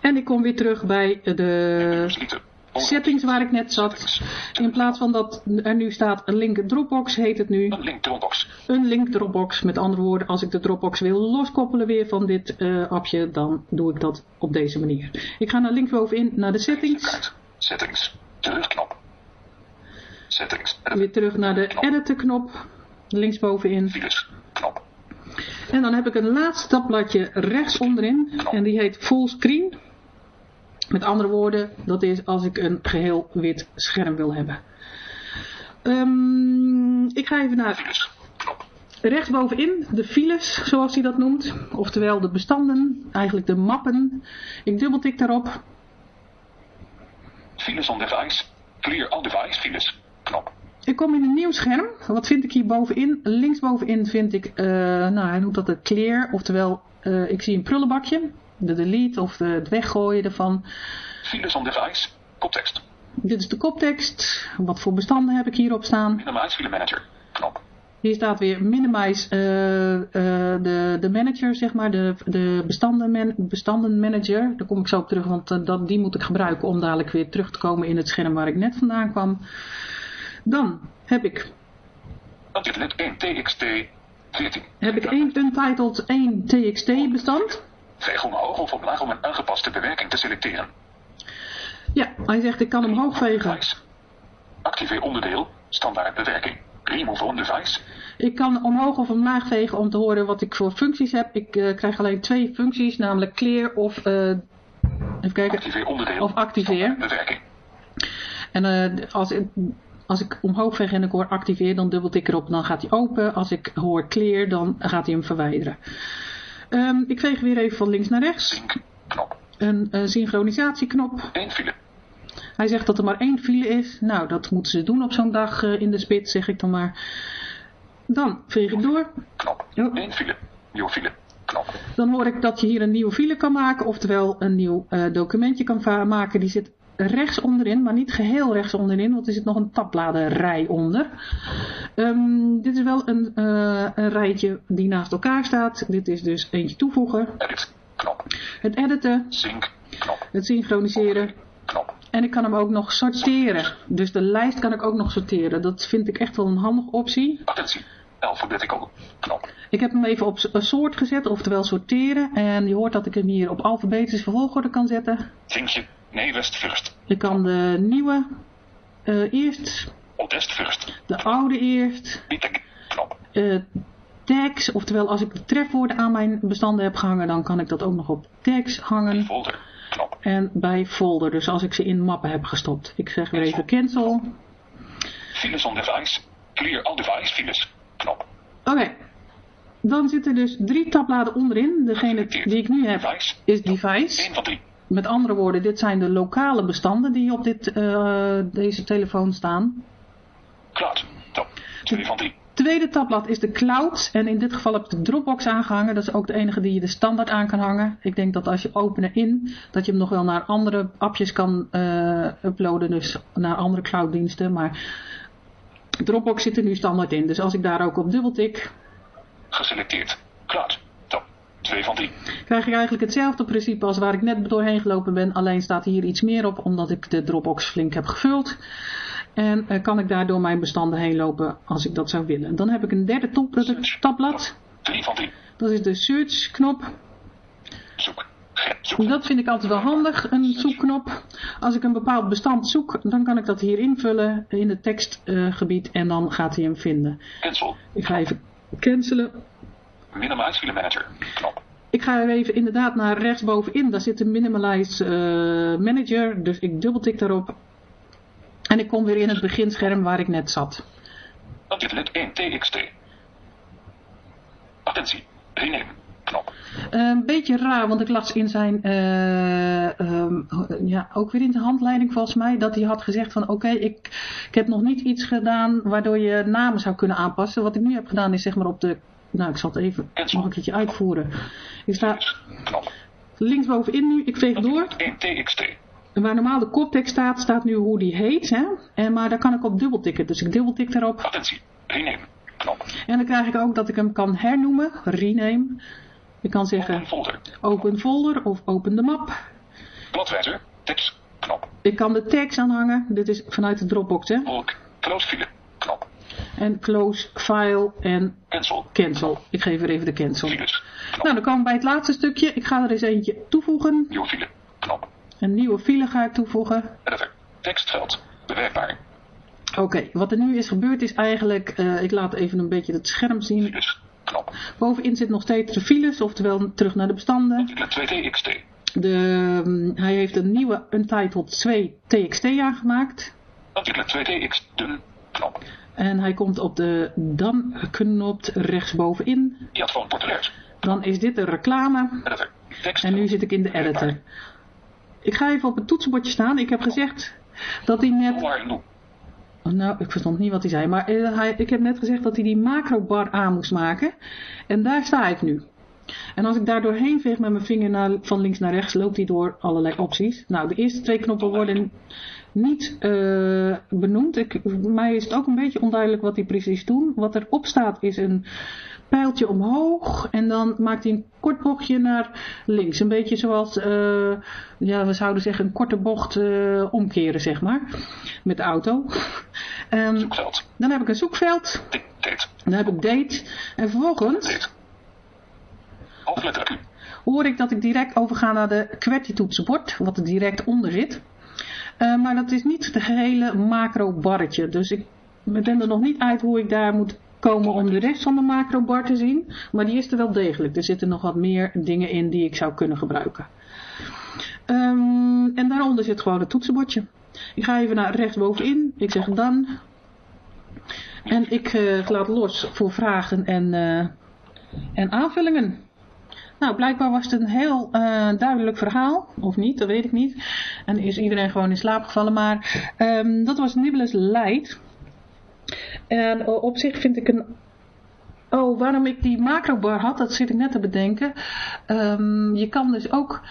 En ik kom weer terug bij de Slieter. Settings waar ik net zat. In plaats van dat er nu staat een link Dropbox, heet het nu Een link Dropbox. een link Dropbox. Met andere woorden, als ik de Dropbox wil loskoppelen weer van dit eh, appje, dan doe ik dat op deze manier. Ik ga naar linksbovenin naar de settings. Settings. Terugknop. Settings. Weer terug naar de editen knop. Linksbovenin. Files. Knop. En dan heb ik een laatste tabbladje rechts onderin. En die heet full screen. Met andere woorden, dat is als ik een geheel wit scherm wil hebben. Ehm, ik ga even naar rechtsbovenin, de files, zoals hij dat noemt. Oftewel de bestanden, eigenlijk de mappen. Ik dubbeltik daarop. Files on device. Clear all device files. Knop. Ik kom in een nieuw scherm. Wat vind ik hier bovenin? Linksbovenin vind ik, eh, nou hij noemt dat het clear. Oftewel, eh, ik zie een prullenbakje. De delete of de, het weggooien ervan. Files on device. Koptekst. Dit is de koptekst. Wat voor bestanden heb ik hierop staan? Minimize file manager. Knop. Hier staat weer minimize eh, eh, de, de manager, zeg maar, de, de bestanden, man, bestanden manager. Daar kom ik zo op terug, want eh, dat, die moet ik gebruiken om dadelijk weer terug te komen in het scherm waar ik net vandaan kwam. Dan heb ik, Untitled 1 TXT 14. heb ik één Untitled 1 TXT bestand. Veeg omhoog of omlaag om een aangepaste bewerking te selecteren. Ja, hij zegt ik kan omhoog vegen. Activeer onderdeel. Standaard bewerking. Remove on device. Ik kan omhoog of omlaag vegen om te horen wat ik voor functies heb. Ik eh, krijg alleen twee functies, namelijk clear of, eh, even kijken, Activeer onderdeel. of activeer. Bewerking. En eh, als, ik, als ik omhoog veeg en ik hoor activeer, dan dubbelt ik erop. Dan gaat hij open. Als ik hoor clear, dan gaat hij hem verwijderen. Ehm, ik veeg weer even van links naar rechts. Knop. Een eh, synchronisatieknop. 1 file. Hij zegt dat er maar één file is. Nou, dat moeten ze doen op zo'n dag eh, in de spits, zeg ik dan maar. Dan veeg ik door. Knop. Oh. 1 file. Nieuwe file. Knop. Dan hoor ik dat je hier een nieuwe file kan maken, oftewel een nieuw eh, documentje kan maken. Die zit rechts onderin, maar niet geheel rechts onderin, want er zit nog een tabbladenrij onder. Ehm, dit is wel een, eh, een rijtje die naast elkaar staat. Dit is dus eentje toevoegen. Edit. Knop. Het editen, Sync. Knop. het synchroniseren. Knop. En ik kan hem ook nog sorteren. Dus de lijst kan ik ook nog sorteren. Dat vind ik echt wel een handige optie. Attentie. Alphabetical. Knop. Ik heb hem even op soort gezet, oftewel sorteren. En je hoort dat ik hem hier op alfabetische volgorde kan zetten. Vinkje. First. Ik kan de nieuwe eh, eerst, first. de oude eerst. Knop. eh, tags, oftewel als ik de trefwoorden aan mijn bestanden heb gehangen, dan kan ik dat ook nog op tags hangen. Folder. Knop. En bij folder, dus als ik ze in mappen heb gestopt. Ik zeg weer even cancel. Files on device. Clear all device files. Knop. Oké, dan zitten dus drie tabbladen onderin. Degene die ik nu heb is device. 1 van 3. Met andere woorden, dit zijn de lokale bestanden die op dit, eh, deze telefoon staan. Cloud. Top. 2 van 3. Tweede tabblad is de cloud. En in dit geval heb ik de Dropbox aangehangen. Dat is ook de enige die je de standaard aan kan hangen. Ik denk dat als je openen in, dat je hem nog wel naar andere appjes kan eh, uploaden. Dus naar andere clouddiensten. Maar Dropbox zit er nu standaard in. Dus als ik daar ook op dubbeltik, Geselecteerd. Cloud. Top. 2 van 3. krijg ik eigenlijk hetzelfde principe als waar ik net doorheen gelopen ben. Alleen staat hier iets meer op, omdat ik de Dropbox flink heb gevuld. En eh, kan ik daardoor mijn bestanden heen lopen als ik dat zou willen. Dan heb ik een derde tabblad. 3 van 3. Dat is de search knop. Zoek. Get. Zoek. Dat vind ik altijd wel handig, een zoekknop. Als ik een bepaald bestand zoek, dan kan ik dat hier invullen in het tekstgebied en dan gaat hij hem vinden. Cancel. Ik ga even cancelen. Minimize file manager. Knop. Ik ga even inderdaad naar rechtsbovenin. Daar zit de Minimalize eh, Manager. Dus ik dubbeltik daarop. En ik kom weer in het beginscherm waar ik net zat. Update 1 TXT. Attentie. Rename. Knop. Eh, Een beetje raar, want ik las in zijn, eh, ehm, ja, ook weer in de handleiding volgens mij, dat hij had gezegd van oké, ik, ik heb nog niet iets gedaan waardoor je namen zou kunnen aanpassen. Wat ik nu heb gedaan is zeg maar op de, nou ik zal het even nog een keertje uitvoeren. Ik sta linksbovenin nu, ik veeg door. 1 TXT. En waar normaal de koptekst staat, staat nu hoe die heet. Hè? En, maar daar kan ik op dubbeltikken. Dus ik dubbeltik daarop. Attentie. Rename. Knop. En dan krijg ik ook dat ik hem kan hernoemen. Rename. Ik kan zeggen Folder. open folder of open de map. Bladwijzer. Tekst. Knop. Ik kan de tags aanhangen. Dit is vanuit de Dropbox. Hè? Volk. Close file. En close file en Cancel. cancel. Ik geef weer even de cancel. Files. Nou, dan komen we bij het laatste stukje. Ik ga er eens eentje toevoegen. Nieuwe file. Knop. Een nieuwe file ga ik toevoegen. Editor. Tekstveld. Bewerkbaar. Oké, wat er nu is gebeurd is eigenlijk... eh, ik laat even een beetje het scherm zien. Files. Knop. Bovenin zit nog steeds de files, oftewel terug naar de bestanden. Artikel 2 TXT. De, mm, hij heeft een nieuwe Untitled 2 TXT aangemaakt. Artikel 2 TX. Dun. Knop. En hij komt op de dan knop rechtsbovenin. Iadfoon portret. Dan is dit de reclame. Editor. En nu zit ik in de editor. Ik ga even op het toetsenbordje staan. Ik heb gezegd dat hij net... Nou, ik verstond niet wat hij zei. Maar eh, hij, ik heb net gezegd dat hij die macrobar aan moest maken. En daar sta ik nu. En als ik daar doorheen veeg met mijn vinger naar, van links naar rechts, loopt hij door allerlei opties. Nou, de eerste twee knoppen worden niet eh, benoemd. Ik, mij is het ook een beetje onduidelijk wat die precies doen. Wat erop staat is een pijltje omhoog en dan maakt hij een kort bochtje naar links. Een beetje zoals, eh, ja, we zouden zeggen een korte bocht eh, omkeren, zeg maar, met de auto. Zoekveld. dan heb ik een zoekveld, dan heb ik date en vervolgens. Hoor ik dat ik direct overga naar de QWERTY toetsenbord, wat er direct onder zit. Eh, maar dat is niet de gehele macro-barretje. Dus ik ben er nog niet uit hoe ik daar moet komen om de rest van de macro-bar te zien. Maar die is er wel degelijk. Er zitten nog wat meer dingen in die ik zou kunnen gebruiken. Ehm, en daaronder zit gewoon het toetsenbordje. Ik ga even naar rechtsbovenin. Ik zeg dan. En ik uh, laat los voor vragen en, uh, en aanvullingen. Nou, blijkbaar was het een heel uh, duidelijk verhaal. Of niet, dat weet ik niet. En is iedereen gewoon in slaap gevallen. Maar um, dat was Nibbles Light. En op zich vind ik een... Oh, waarom ik die macrobar had, dat zit ik net te bedenken. Um, je kan dus ook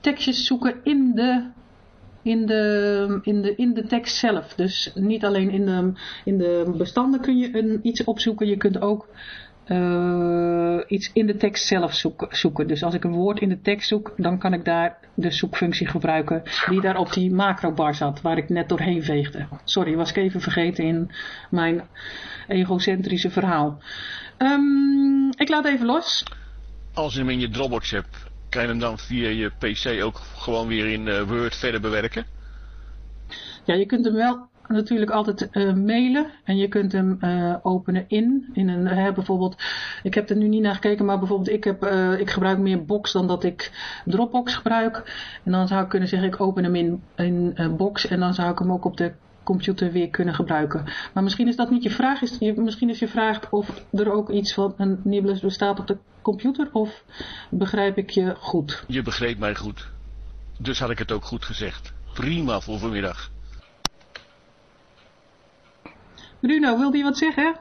tekstjes zoeken in de in de, in de, in de tekst zelf. Dus niet alleen in de, in de bestanden kun je iets opzoeken. Je kunt ook uh, iets in de tekst zelf zoeken, zoeken. Dus als ik een woord in de tekst zoek, dan kan ik daar de zoekfunctie gebruiken die daar op die macrobar zat, waar ik net doorheen veegde. Sorry, was ik even vergeten in mijn egocentrische verhaal. Um, ik laat even los. Als je hem in je Dropbox hebt, kan je hem dan via je pc ook gewoon weer in uh, Word verder bewerken? Ja, je kunt hem wel natuurlijk altijd uh, mailen en je kunt hem uh, openen in, in een, uh, bijvoorbeeld, ik heb er nu niet naar gekeken, maar bijvoorbeeld ik, heb, ik gebruik meer Box dan dat ik Dropbox gebruik. En dan zou ik kunnen zeggen, ik open hem in, in Box en dan zou ik hem ook op de computer weer kunnen gebruiken. Maar misschien is dat niet je vraag. Is, je, misschien is je vraag of er ook iets van een Nibbles bestaat op de computer of begrijp ik je goed? Je begreep mij goed. Dus had ik het ook goed gezegd. Prima voor vanmiddag. Bruno, wilde je wat zeggen?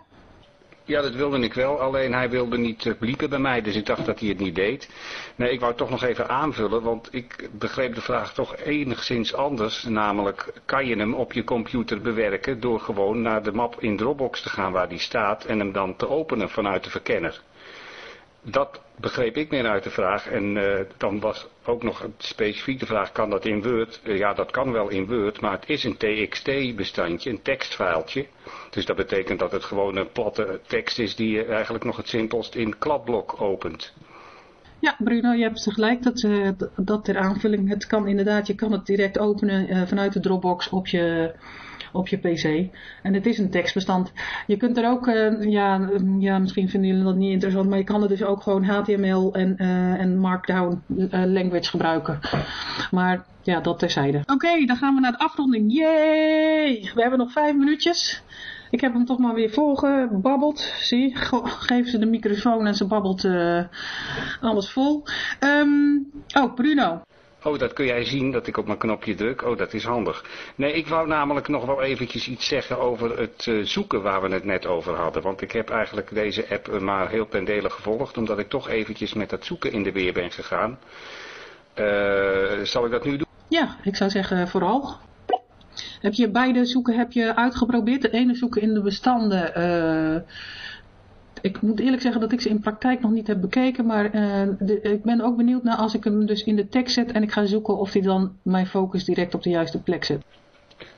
Ja, dat wilde ik wel, alleen hij wilde niet bliepen bij mij, dus ik dacht dat hij het niet deed. Nee, ik wou toch nog even aanvullen, want ik begreep de vraag toch enigszins anders. Namelijk, kan je hem op je computer bewerken door gewoon naar de map in Dropbox te gaan waar die staat en hem dan te openen vanuit de verkenner? Dat begreep ik meer uit de vraag. En uh, dan was ook nog een specifieke vraag, kan dat in Word? Uh, ja, dat kan wel in Word, maar het is een TXT-bestandje, een tekstfiletje. Dus dat betekent dat het gewoon een platte tekst is die je eigenlijk nog het simpelst in kladblok opent. Ja, Bruno, je hebt gelijk dat, uh, dat ter aanvulling. Het kan inderdaad, je kan het direct openen vanuit de Dropbox op je op je pc. En het is een tekstbestand. Je kunt er ook, uh, ja, ja, misschien vinden jullie dat niet interessant, maar je kan er dus ook gewoon HTML en, uh, en Markdown uh, language gebruiken. Maar ja, dat terzijde. Oké, dan gaan we naar de afronding. Yay! We hebben nog vijf minuutjes. Ik heb hem toch maar weer volgebabbeld. Zie, geef ze de microfoon en ze babbelt alles vol. Um, oh, Bruno. Oh, dat kun jij zien dat ik op mijn knopje druk. Oh, dat is handig. Nee, ik wou namelijk nog wel eventjes iets zeggen over het uh, zoeken waar we het net over hadden. Want ik heb eigenlijk deze app maar heel ten dele gevolgd, omdat ik toch eventjes met dat zoeken in de weer ben gegaan. Uh, zal ik dat nu doen? Ja, ik zou zeggen vooral. Heb je beide zoeken heb je uitgeprobeerd? De ene zoeken in de bestanden... Ik moet eerlijk zeggen dat ik ze in praktijk nog niet heb bekeken. Maar uh, de, ik ben ook benieuwd naar als ik hem dus in de tekst zet en ik ga zoeken of hij dan mijn focus direct op de juiste plek zet.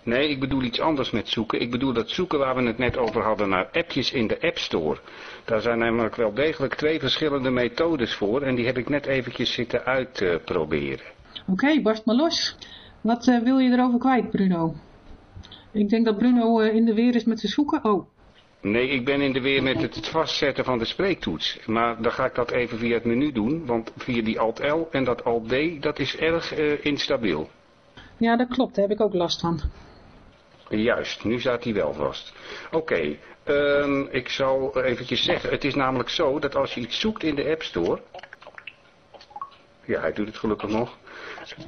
Nee, ik bedoel iets anders met zoeken. Ik bedoel dat zoeken waar we het net over hadden naar appjes in de App Store. Daar zijn namelijk wel degelijk twee verschillende methodes voor en die heb ik net eventjes zitten uitproberen. Oké, okay, barst maar los. Wat uh, wil je erover kwijt, Bruno? Ik denk dat Bruno uh, in de weer is met zijn zoeken. Oh, Nee, ik ben in de weer met het vastzetten van de spreektoets. Maar dan ga ik dat even via het menu doen, want via die Alt-L en dat Alt-D, dat is erg uh, instabiel. Ja, dat klopt, daar heb ik ook last van. Juist, nu staat hij wel vast. Oké, okay, um, ik zal eventjes zeggen, het is namelijk zo dat als je iets zoekt in de App Store... Ja, hij doet het gelukkig nog.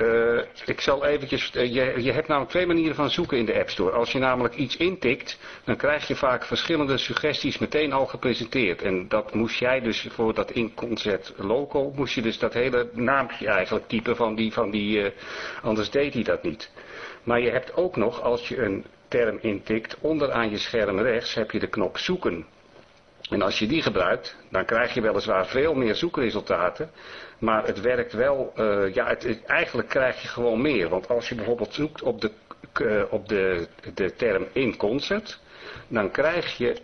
Uh, ik zal eventjes, uh, je, je hebt namelijk twee manieren van zoeken in de App Store. Als je namelijk iets intikt, dan krijg je vaak verschillende suggesties meteen al gepresenteerd. En dat moest jij dus voor dat inconcert local, moest je dus dat hele naampje eigenlijk typen van die, van die uh, anders deed hij dat niet. Maar je hebt ook nog, als je een term intikt, onderaan je scherm rechts heb je de knop zoeken. En als je die gebruikt, dan krijg je weliswaar veel meer zoekresultaten. Maar het werkt wel, uh, ja, het, eigenlijk krijg je gewoon meer. Want als je bijvoorbeeld zoekt op de, uh, op de, de term in concert, dan krijg je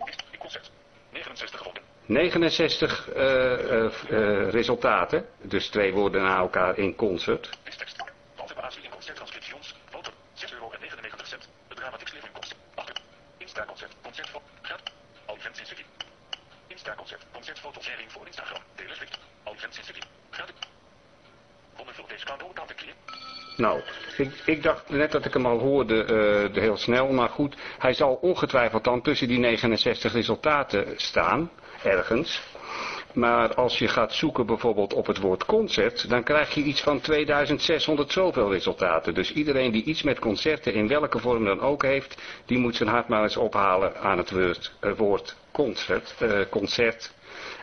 69 69 uh, resultaten. Dus twee woorden na elkaar in concert. Uitgezet. Het Dramatics Living Concert. Achter. Insta-concert. Concert voor. Gaat. Al events in City. Insta-concert. Concertfotosering voor Instagram. Delen licht. Al events in City. Gaat. Ondervul deze kant kant keer. Nou, ik, dacht net dat ik hem al hoorde de heel snel, maar goed. Hij zal ongetwijfeld dan tussen die 69 resultaten staan, ergens. Maar als je gaat zoeken bijvoorbeeld op het woord concert, dan krijg je iets van 2600 zoveel resultaten. Dus iedereen die iets met concerten in welke vorm dan ook heeft, die moet zijn hart maar eens ophalen aan het woord, uh, woord concert, uh, concert.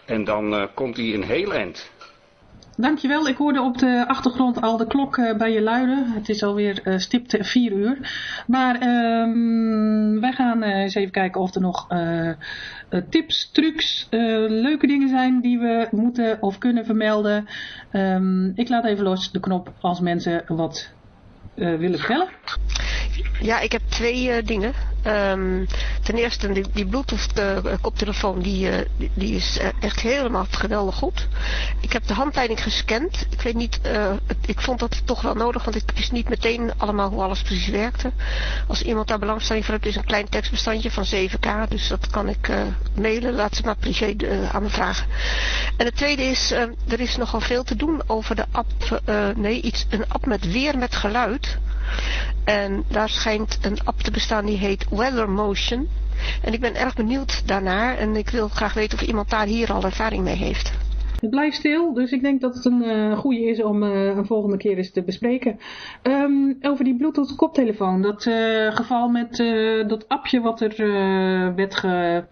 En dan komt hij een heel eind. Dankjewel. Ik hoorde op de achtergrond al de klok uh, bij je luiden. Het is alweer uh, stipt 4 uur. Maar um, wij gaan uh, eens even kijken of er nog tips, trucs, leuke dingen zijn die we moeten of kunnen vermelden. Um, ik laat even los de knop als mensen wat willen vertellen. Ja, ik heb twee dingen. Um, ten eerste, die, die Bluetooth uh, koptelefoon, die, die, is echt helemaal geweldig goed. Ik heb de handleiding gescand. Ik weet niet, ik vond dat toch wel nodig, want ik wist niet meteen allemaal hoe alles precies werkte. Als iemand daar belangstelling voor heeft, is een klein tekstbestandje van 7k, dus dat kan ik mailen. Laat ze maar privé aan me vragen. En het tweede is, er is nogal veel te doen over de app, nee, iets, een app met weer met geluid. En daar schijnt een app te bestaan die heet Weather Motion. En ik ben erg benieuwd daarnaar en ik wil graag weten of iemand daar hier al ervaring mee heeft. Het blijft stil, dus ik denk dat het een uh, goede is om uh, een volgende keer eens te bespreken. Um, over die Bluetooth koptelefoon, dat uh, geval met dat appje wat er werd ge...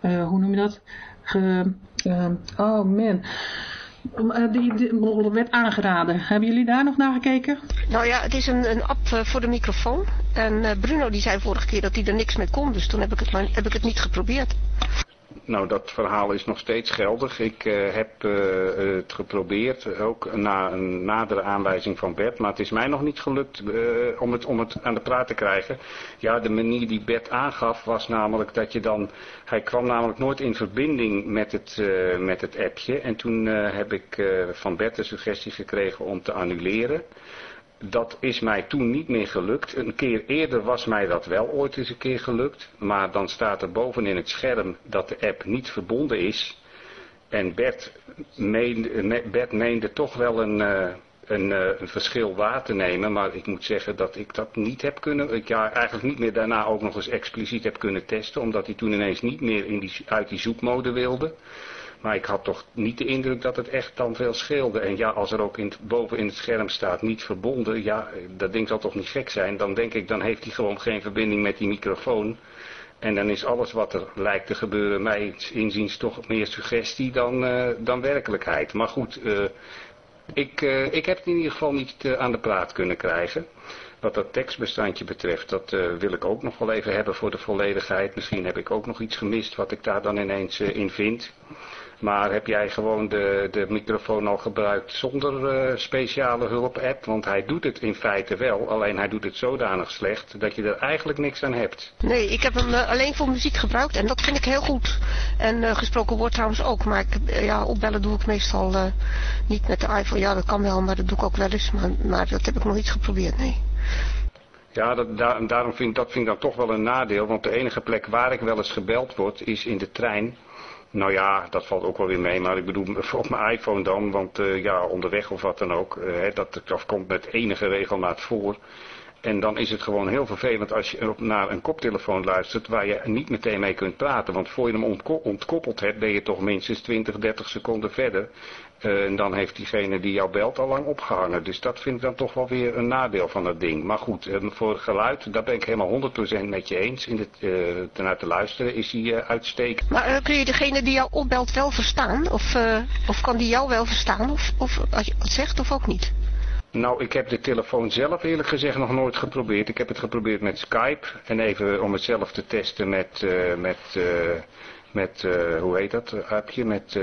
hoe noem je dat? Ge, oh man... Eh, die, die, werd aangeraden. Hebben jullie daar nog naar gekeken? Nou ja, het is een, een app eh, voor de microfoon. En eh, Bruno die zei vorige keer dat hij er niks mee kon. Dus toen heb ik het, maar, heb ik het niet geprobeerd. Nou, dat verhaal is nog steeds geldig. Ik uh, heb uh, het geprobeerd, ook na een nadere aanwijzing van Bert. Maar het is mij nog niet gelukt uh, om, het, om het aan de praat te krijgen. Ja, de manier die Bert aangaf was namelijk dat je dan... Hij kwam namelijk nooit in verbinding met het, met het appje. En toen heb ik van Bert de suggestie gekregen om te annuleren dat is mij toen niet meer gelukt. Een keer eerder was mij dat wel ooit eens een keer gelukt. Maar dan staat er bovenin het scherm dat de app niet verbonden is. En Bert meende, toch wel een, een, uh, een, verschil waar te nemen. Maar ik moet zeggen dat ik dat niet heb kunnen. Ik ja, eigenlijk niet meer daarna ook nog eens expliciet heb kunnen testen. Omdat hij toen ineens niet meer in die, uit die zoekmode wilde. Maar ik had toch niet de indruk dat het echt dan veel scheelde. En ja, als er ook in boven in het scherm staat niet verbonden, ja, dat ding zal toch niet gek zijn. Dan denk ik, dan heeft hij gewoon geen verbinding met die microfoon. En dan is alles wat er lijkt te gebeuren, mij inziens toch meer suggestie dan, uh, dan werkelijkheid. Maar goed, uh, ik, uh, ik heb het in ieder geval niet aan de praat kunnen krijgen. Wat dat tekstbestandje betreft, dat wil ik ook nog wel even hebben voor de volledigheid. Misschien heb ik ook nog iets gemist wat ik daar dan ineens in vind. Maar heb jij gewoon de, de microfoon al gebruikt zonder uh, speciale hulp-app? Want hij doet het in feite wel, alleen hij doet het zodanig slecht dat je er eigenlijk niks aan hebt. Nee, ik heb hem uh, alleen voor muziek gebruikt en dat vind ik heel goed. En uh, gesproken woord trouwens ook, maar ik, ja, opbellen doe ik meestal niet met de iPhone. Ja, dat kan wel, maar dat doe ik ook wel eens. Maar, maar dat heb ik nog niet geprobeerd, nee. Ja, dat, daar, daarom vind, dat vind ik dan toch wel een nadeel. Want de enige plek waar ik wel eens gebeld word is in de trein. Nou ja, dat valt ook wel weer mee, maar ik bedoel op mijn iPhone dan, want uh, ja, onderweg of wat dan ook, uh, dat, dat komt met enige regelmaat voor. En dan is het gewoon heel vervelend als je naar een koptelefoon luistert waar je niet meteen mee kunt praten. Want voor je hem ontkoppeld hebt ben je toch minstens 20, 30 seconden verder. Uh, en dan heeft diegene die jou belt al lang opgehangen. Dus dat vind ik dan toch wel weer een nadeel van dat ding. Maar goed, uh, voor geluid, daar ben ik helemaal 100% met je eens. In het, uh, ten uit te luisteren is hij uitstekend. Maar kun je degene die jou opbelt wel verstaan? Of, of kan die jou wel verstaan? Of, of als je wat zegt of ook niet? Nou, ik heb de telefoon zelf eerlijk gezegd nog nooit geprobeerd. Ik heb het geprobeerd met Skype. En even om het zelf te testen met, met, met hoe heet dat appje, met...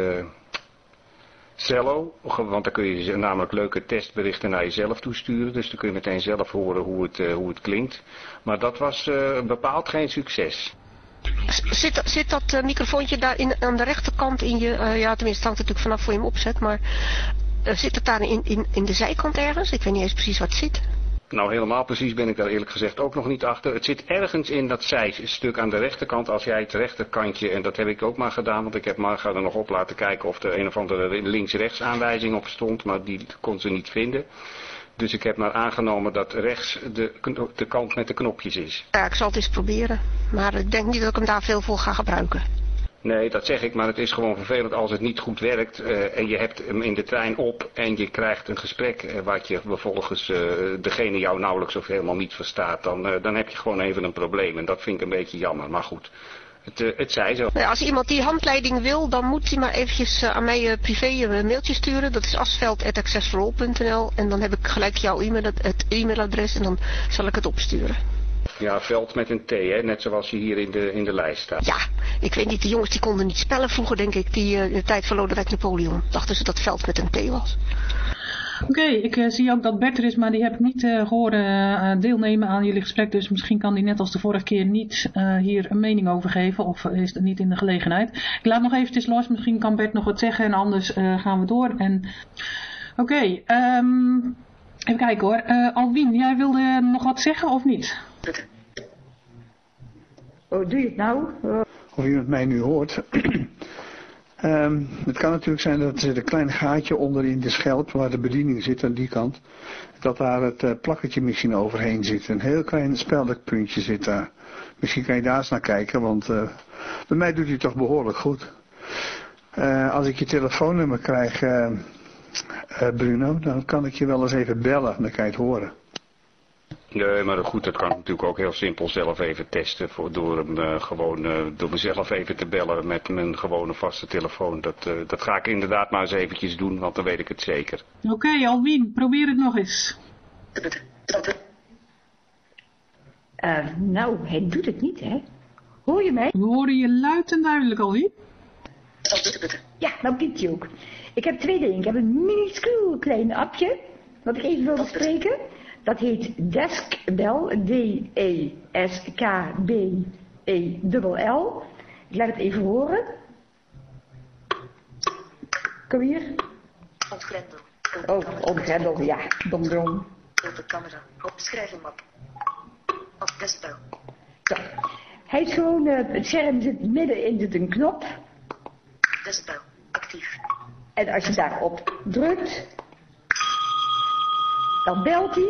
Cello, want dan kun je namelijk leuke testberichten naar jezelf toesturen. Dus dan kun je meteen zelf horen hoe het, uh, hoe het klinkt. Maar dat was uh, bepaald geen succes. Zit, zit dat uh, microfoontje daar in, aan de rechterkant in je... ja, tenminste hangt het natuurlijk vanaf voor je hem opzet. Maar zit het daar in, in, in de zijkant ergens? Ik weet niet eens precies wat het zit. Nou, helemaal precies ben ik daar eerlijk gezegd ook nog niet achter. Het zit ergens in dat zijstuk aan de rechterkant. Als jij het rechterkantje, en dat heb ik ook maar gedaan, want ik heb Marga er nog op laten kijken of er een of andere links-rechts aanwijzing op stond, maar die kon ze niet vinden. Dus ik heb maar aangenomen dat rechts de, de kant met de knopjes is. Ja, ik zal het eens proberen. Maar ik denk niet dat ik hem daar veel voor ga gebruiken. Nee, dat zeg ik, maar het is gewoon vervelend als het niet goed werkt uh, en je hebt hem in de trein op en je krijgt een gesprek uh, wat je vervolgens uh, degene jou nauwelijks of helemaal niet verstaat, dan, dan heb je gewoon even een probleem en dat vind ik een beetje jammer, maar goed. Het, het zij zo. Als iemand die handleiding wil, dan moet hij maar eventjes aan mij privé een mailtje sturen. Dat is asveld.accessforall.nl en dan heb ik gelijk jouw e-mailadres en dan zal ik het opsturen. Ja, veld met een T, hè? net zoals je hier in de, in de lijst staat. Ja, ik weet niet, de jongens die konden niet spellen vroeger, denk ik, die uh, de tijd van Lodewijk Napoleon. Dachten ze dat veld met een T was. Oké, okay, ik uh, zie ook dat Bert er is, maar die heb ik niet uh, gehoord deelnemen aan jullie gesprek. Dus misschien kan die net als de vorige keer niet hier een mening over geven. Of is het niet in de gelegenheid. Ik laat nog eventjes los, misschien kan Bert nog wat zeggen en anders gaan we door. En... Oké, okay, um, even kijken hoor. Alwien, jij wilde nog wat zeggen of niet? Oh, doe je het nou? Oh. Of iemand mij nu hoort. um, het kan natuurlijk zijn dat er een klein gaatje onder in de schelp waar de bediening zit aan die kant. Dat daar het uh, plakketje misschien overheen zit. Een heel klein speldenkpuntje zit daar. Misschien kan je daar eens naar kijken, want uh, bij mij doet hij toch behoorlijk goed. Uh, als ik je telefoonnummer krijg, Bruno, dan kan ik je wel eens even bellen. Dan kan je het horen. Nee, maar goed, dat kan ik natuurlijk ook heel simpel zelf even testen. Voor, door, hem, uh, gewoon, uh, door mezelf even te bellen met mijn gewone vaste telefoon. Dat, uh, dat ga ik inderdaad maar eens eventjes doen, want dan weet ik het zeker. Oké, okay, Alwien, probeer het nog eens. nou, hij doet het niet, hè? Hoor je mij? We horen je luid en duidelijk, Alwien. Ja, nou klinkt ook. Ik heb twee dingen. Ik heb een minuscuul klein appje, wat ik even wil bespreken. Dat heet Deskbel, D-E-S-K-B-E-L-L. Ik laat het even horen. Kom hier. Ontgrendel. Oh, ontgrendel, ja. Dom dom. Op de camera. Op schrijvenmap. Op Deskbel. Zo. Hij is gewoon, uh, het scherm zit middenin zit een knop. Deskbel. Actief. En als je daarop drukt, dan belt hij.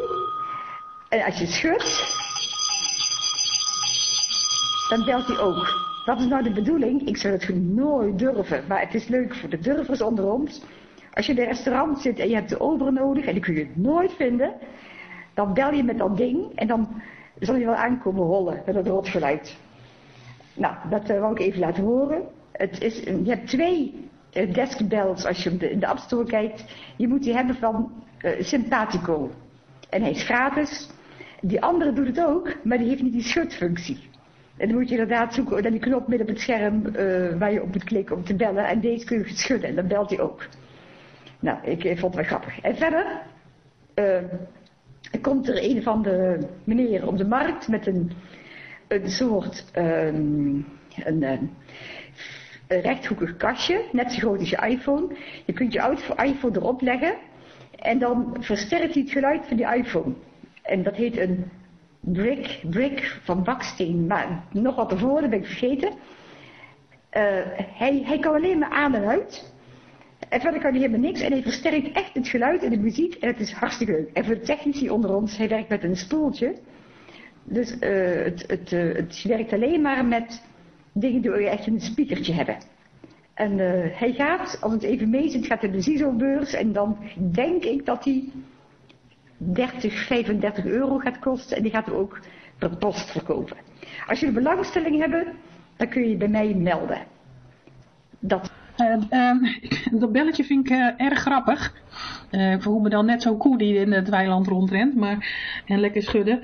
En als je schudt, dan belt hij ook. Wat is nou de bedoeling? Ik zou het nooit durven, maar het is leuk voor de durvers onder ons. Als je in een restaurant zit en je hebt de ober nodig en die kun je het nooit vinden, dan bel je met dat ding en dan zal je wel aankomen rollen met dat rotgeluid. Nou, dat uh, wou ik even laten horen. Het is, je hebt twee deskbells als je in de App Store kijkt. Je moet die hebben van Sympathico. En hij is gratis. Die andere doet het ook, maar die heeft niet die schutfunctie. En dan moet je inderdaad zoeken naar die knop midden op het scherm uh, waar je op moet klikken om te bellen. En deze kun je schudden en dan belt hij ook. Nou, ik, vond het wel grappig. En verder uh, komt er een van de meneer op de markt met een, een soort een, een rechthoekig kastje, net zo groot als je iPhone. Je kunt je iPhone erop leggen en dan versterkt hij het geluid van die iPhone. En dat heet een brick, brick van baksteen. Maar nog wat ervoor, dat ben ik vergeten. Uh, hij, hij kan alleen maar aan en uit. En verder kan hij helemaal niks. En hij versterkt echt het geluid en de muziek. En het is hartstikke leuk. En voor de technici onder ons, hij werkt met een spoeltje. Dus uh, het, het, uh, het werkt alleen maar met dingen die echt een speakertje hebben. En uh, hij gaat, als het even mee zit, gaat hij de CISO-beurs. En dan denk ik dat hij 30, 35 euro gaat kosten. En die gaat er ook per post verkopen. Als jullie belangstelling hebben, dan kun je bij mij melden. Dat... Uh, uh, dat belletje vind ik uh, erg grappig. Uh, ik voel me dan net zo'n koe die in het weiland rondrent maar, en lekker schudden.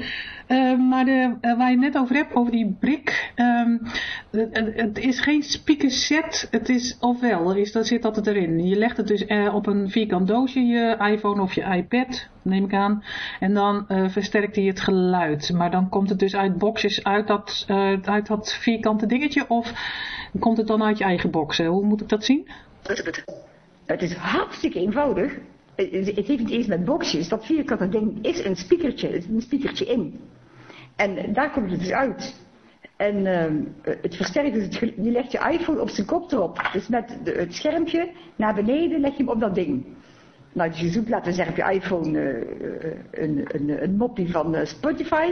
Uh, maar de, waar je het net over hebt, over die brik. Um, het, is geen speaker set, het is ofwel, is, dat zit altijd erin. Je legt het dus op een vierkant doosje, je iPhone of je iPad, neem ik aan. En dan versterkt hij het geluid. Maar dan komt het dus uit boxjes uit dat, uit dat vierkante dingetje of komt het dan uit je eigen boxen? Hoe moet ik dat zien? Het is hartstikke eenvoudig. eh, het heeft niet eens met boxjes. Dat vierkante ding is een speakertje, er zit een speakertje in. En daar komt het dus uit. En ehm, het versterkt dus Je legt je iPhone op zijn kop erop. Dus met de- het schermpje naar beneden leg je hem op dat ding. Nou, dus je zoekt, laten we zeggen, op je iPhone eh, een, een, een moppie van eh, Spotify.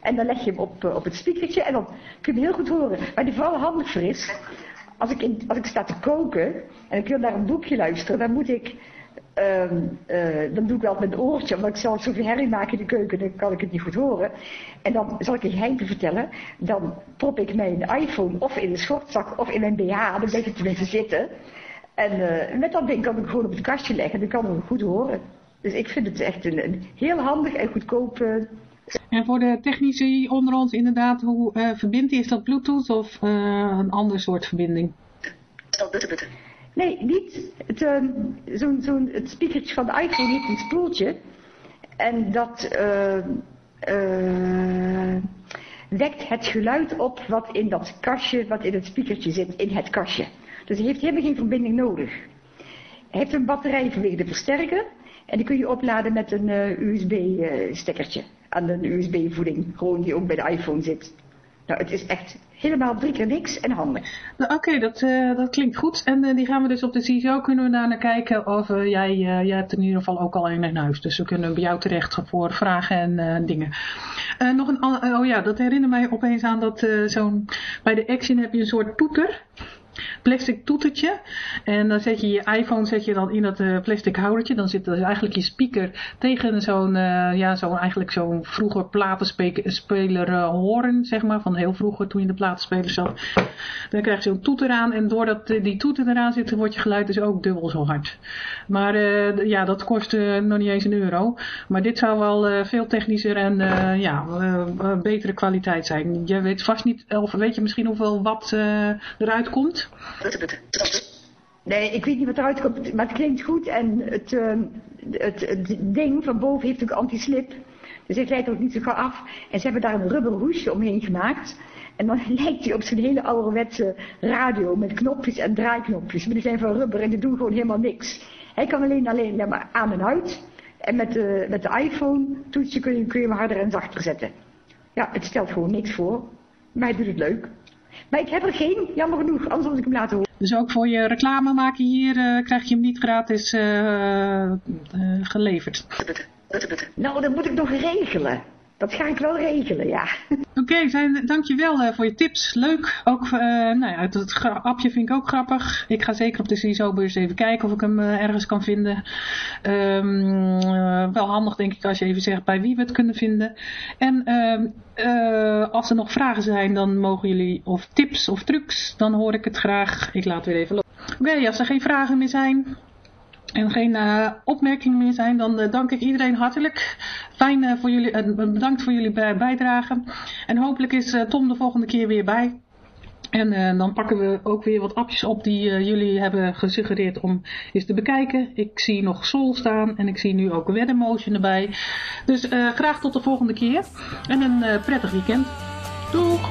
En dan leg je hem op, eh, op het speakertje en dan kun je hem heel goed horen. Waar die vooral handig voor is, als ik, in, als ik sta te koken en ik wil naar een boekje luisteren, dan moet ik, ehm, eh, dan doe ik wel met een oortje, omdat ik zelf zoveel herrie maak in de keuken, dan kan ik het niet goed horen. En dan zal ik een geheimje vertellen, dan prop ik mijn iPhone of in de schortzak of in mijn BH, dan blijft het tenminste zitten. En eh, met dat ding kan ik gewoon op het kastje leggen, dan kan ik hem goed horen. Dus ik vind het echt een, een heel handig en goedkoop En voor de technici onder ons inderdaad, hoe eh, verbindt hij? Is dat Bluetooth of eh, een ander soort verbinding? Button. Nee, niet. Het, ehm, zo'n, zo'n, het speakertje van de iPhone heeft een spoeltje. En dat ehm, eh, wekt het geluid op wat in dat kastje, wat in het speakertje zit, in het kastje. Dus hij heeft helemaal geen verbinding nodig. Hij heeft een batterij vanwege de versterker. En die kun je opladen met een USB-stekkertje. aan een USB-voeding. Gewoon die ook bij de iPhone zit. Nou, het is echt helemaal drie keer niks en handig. Nou, Oké, dat, eh, dat klinkt goed. En eh, die gaan we dus op de CISO, kunnen we daar naar kijken. Of eh, jij, eh, jij hebt in ieder geval ook al een in huis. Dus we kunnen bij jou terecht voor vragen en eh, dingen. Eh, nog een, oh ja, dat herinnert mij opeens aan dat eh, zo'n, bij de Action heb je een soort toeter. Plastic toetertje. En dan zet je je iPhone zet je dan in dat eh, plastic houdertje. Dan zit dus eigenlijk je speaker tegen zo'n, eh, ja, zo'n eigenlijk zo'n vroeger platenspeler eh, horen, zeg maar. Van heel vroeger toen je in de platenspeler zat. Dan krijg je zo'n toeter aan. En doordat die toeter eraan zit, wordt je geluid dus ook dubbel zo hard. Maar ja, dat kost nog niet eens een euro. Maar dit zou wel veel technischer en ja, betere kwaliteit zijn. Je weet vast niet, of weet je misschien hoeveel watt eh, eruit komt? Nee, ik weet niet wat eruit komt, maar het klinkt goed. En het, ehm, het, het ding van boven heeft ook anti-slip. Dus het leidt ook niet zo gauw af. En ze hebben daar een rubberen hoesje omheen gemaakt. En dan lijkt hij op zo'n hele ouderwetse radio met knopjes en draaiknopjes. Maar die zijn van rubber en die doen gewoon helemaal niks. Hij kan alleen, alleen ja, maar aan en uit. En met de, met de iPhone toetsje kun je, kun je hem harder en zachter zetten. Ja, het stelt gewoon niks voor. Maar hij doet het leuk. Maar ik heb er geen, jammer genoeg, anders had ik hem laten horen. Dus ook voor je reclame maken hier eh, krijg je hem niet gratis eh, eh, geleverd. Nou, dat moet ik nog regelen. Dat ga ik wel regelen, ja. Oké, zijn dankjewel eh voor je tips. Leuk. Ook eh, nou ja, het, appje vind ik ook grappig. Ik ga zeker op de CISO-beurs even kijken of ik hem eh, ergens kan vinden. Ehm, eh, wel handig denk ik als je even zegt bij wie we het kunnen vinden. En ehm, eh, als er nog vragen zijn, dan mogen jullie, of tips of trucs, dan hoor ik het graag. Ik laat weer even lopen. Oké, als er geen vragen meer zijn, en geen eh, opmerkingen meer zijn, dan eh, dank ik iedereen hartelijk. Fijn eh, voor jullie, bedankt voor jullie bij- bijdrage. En hopelijk is Tom de volgende keer weer bij. En dan pakken we ook weer wat appjes op die jullie hebben gesuggereerd om eens te bekijken. Ik zie nog Sol staan en ik zie nu ook Weddenmotion erbij. Dus graag tot de volgende keer. En een prettig weekend. Doeg!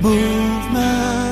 movement.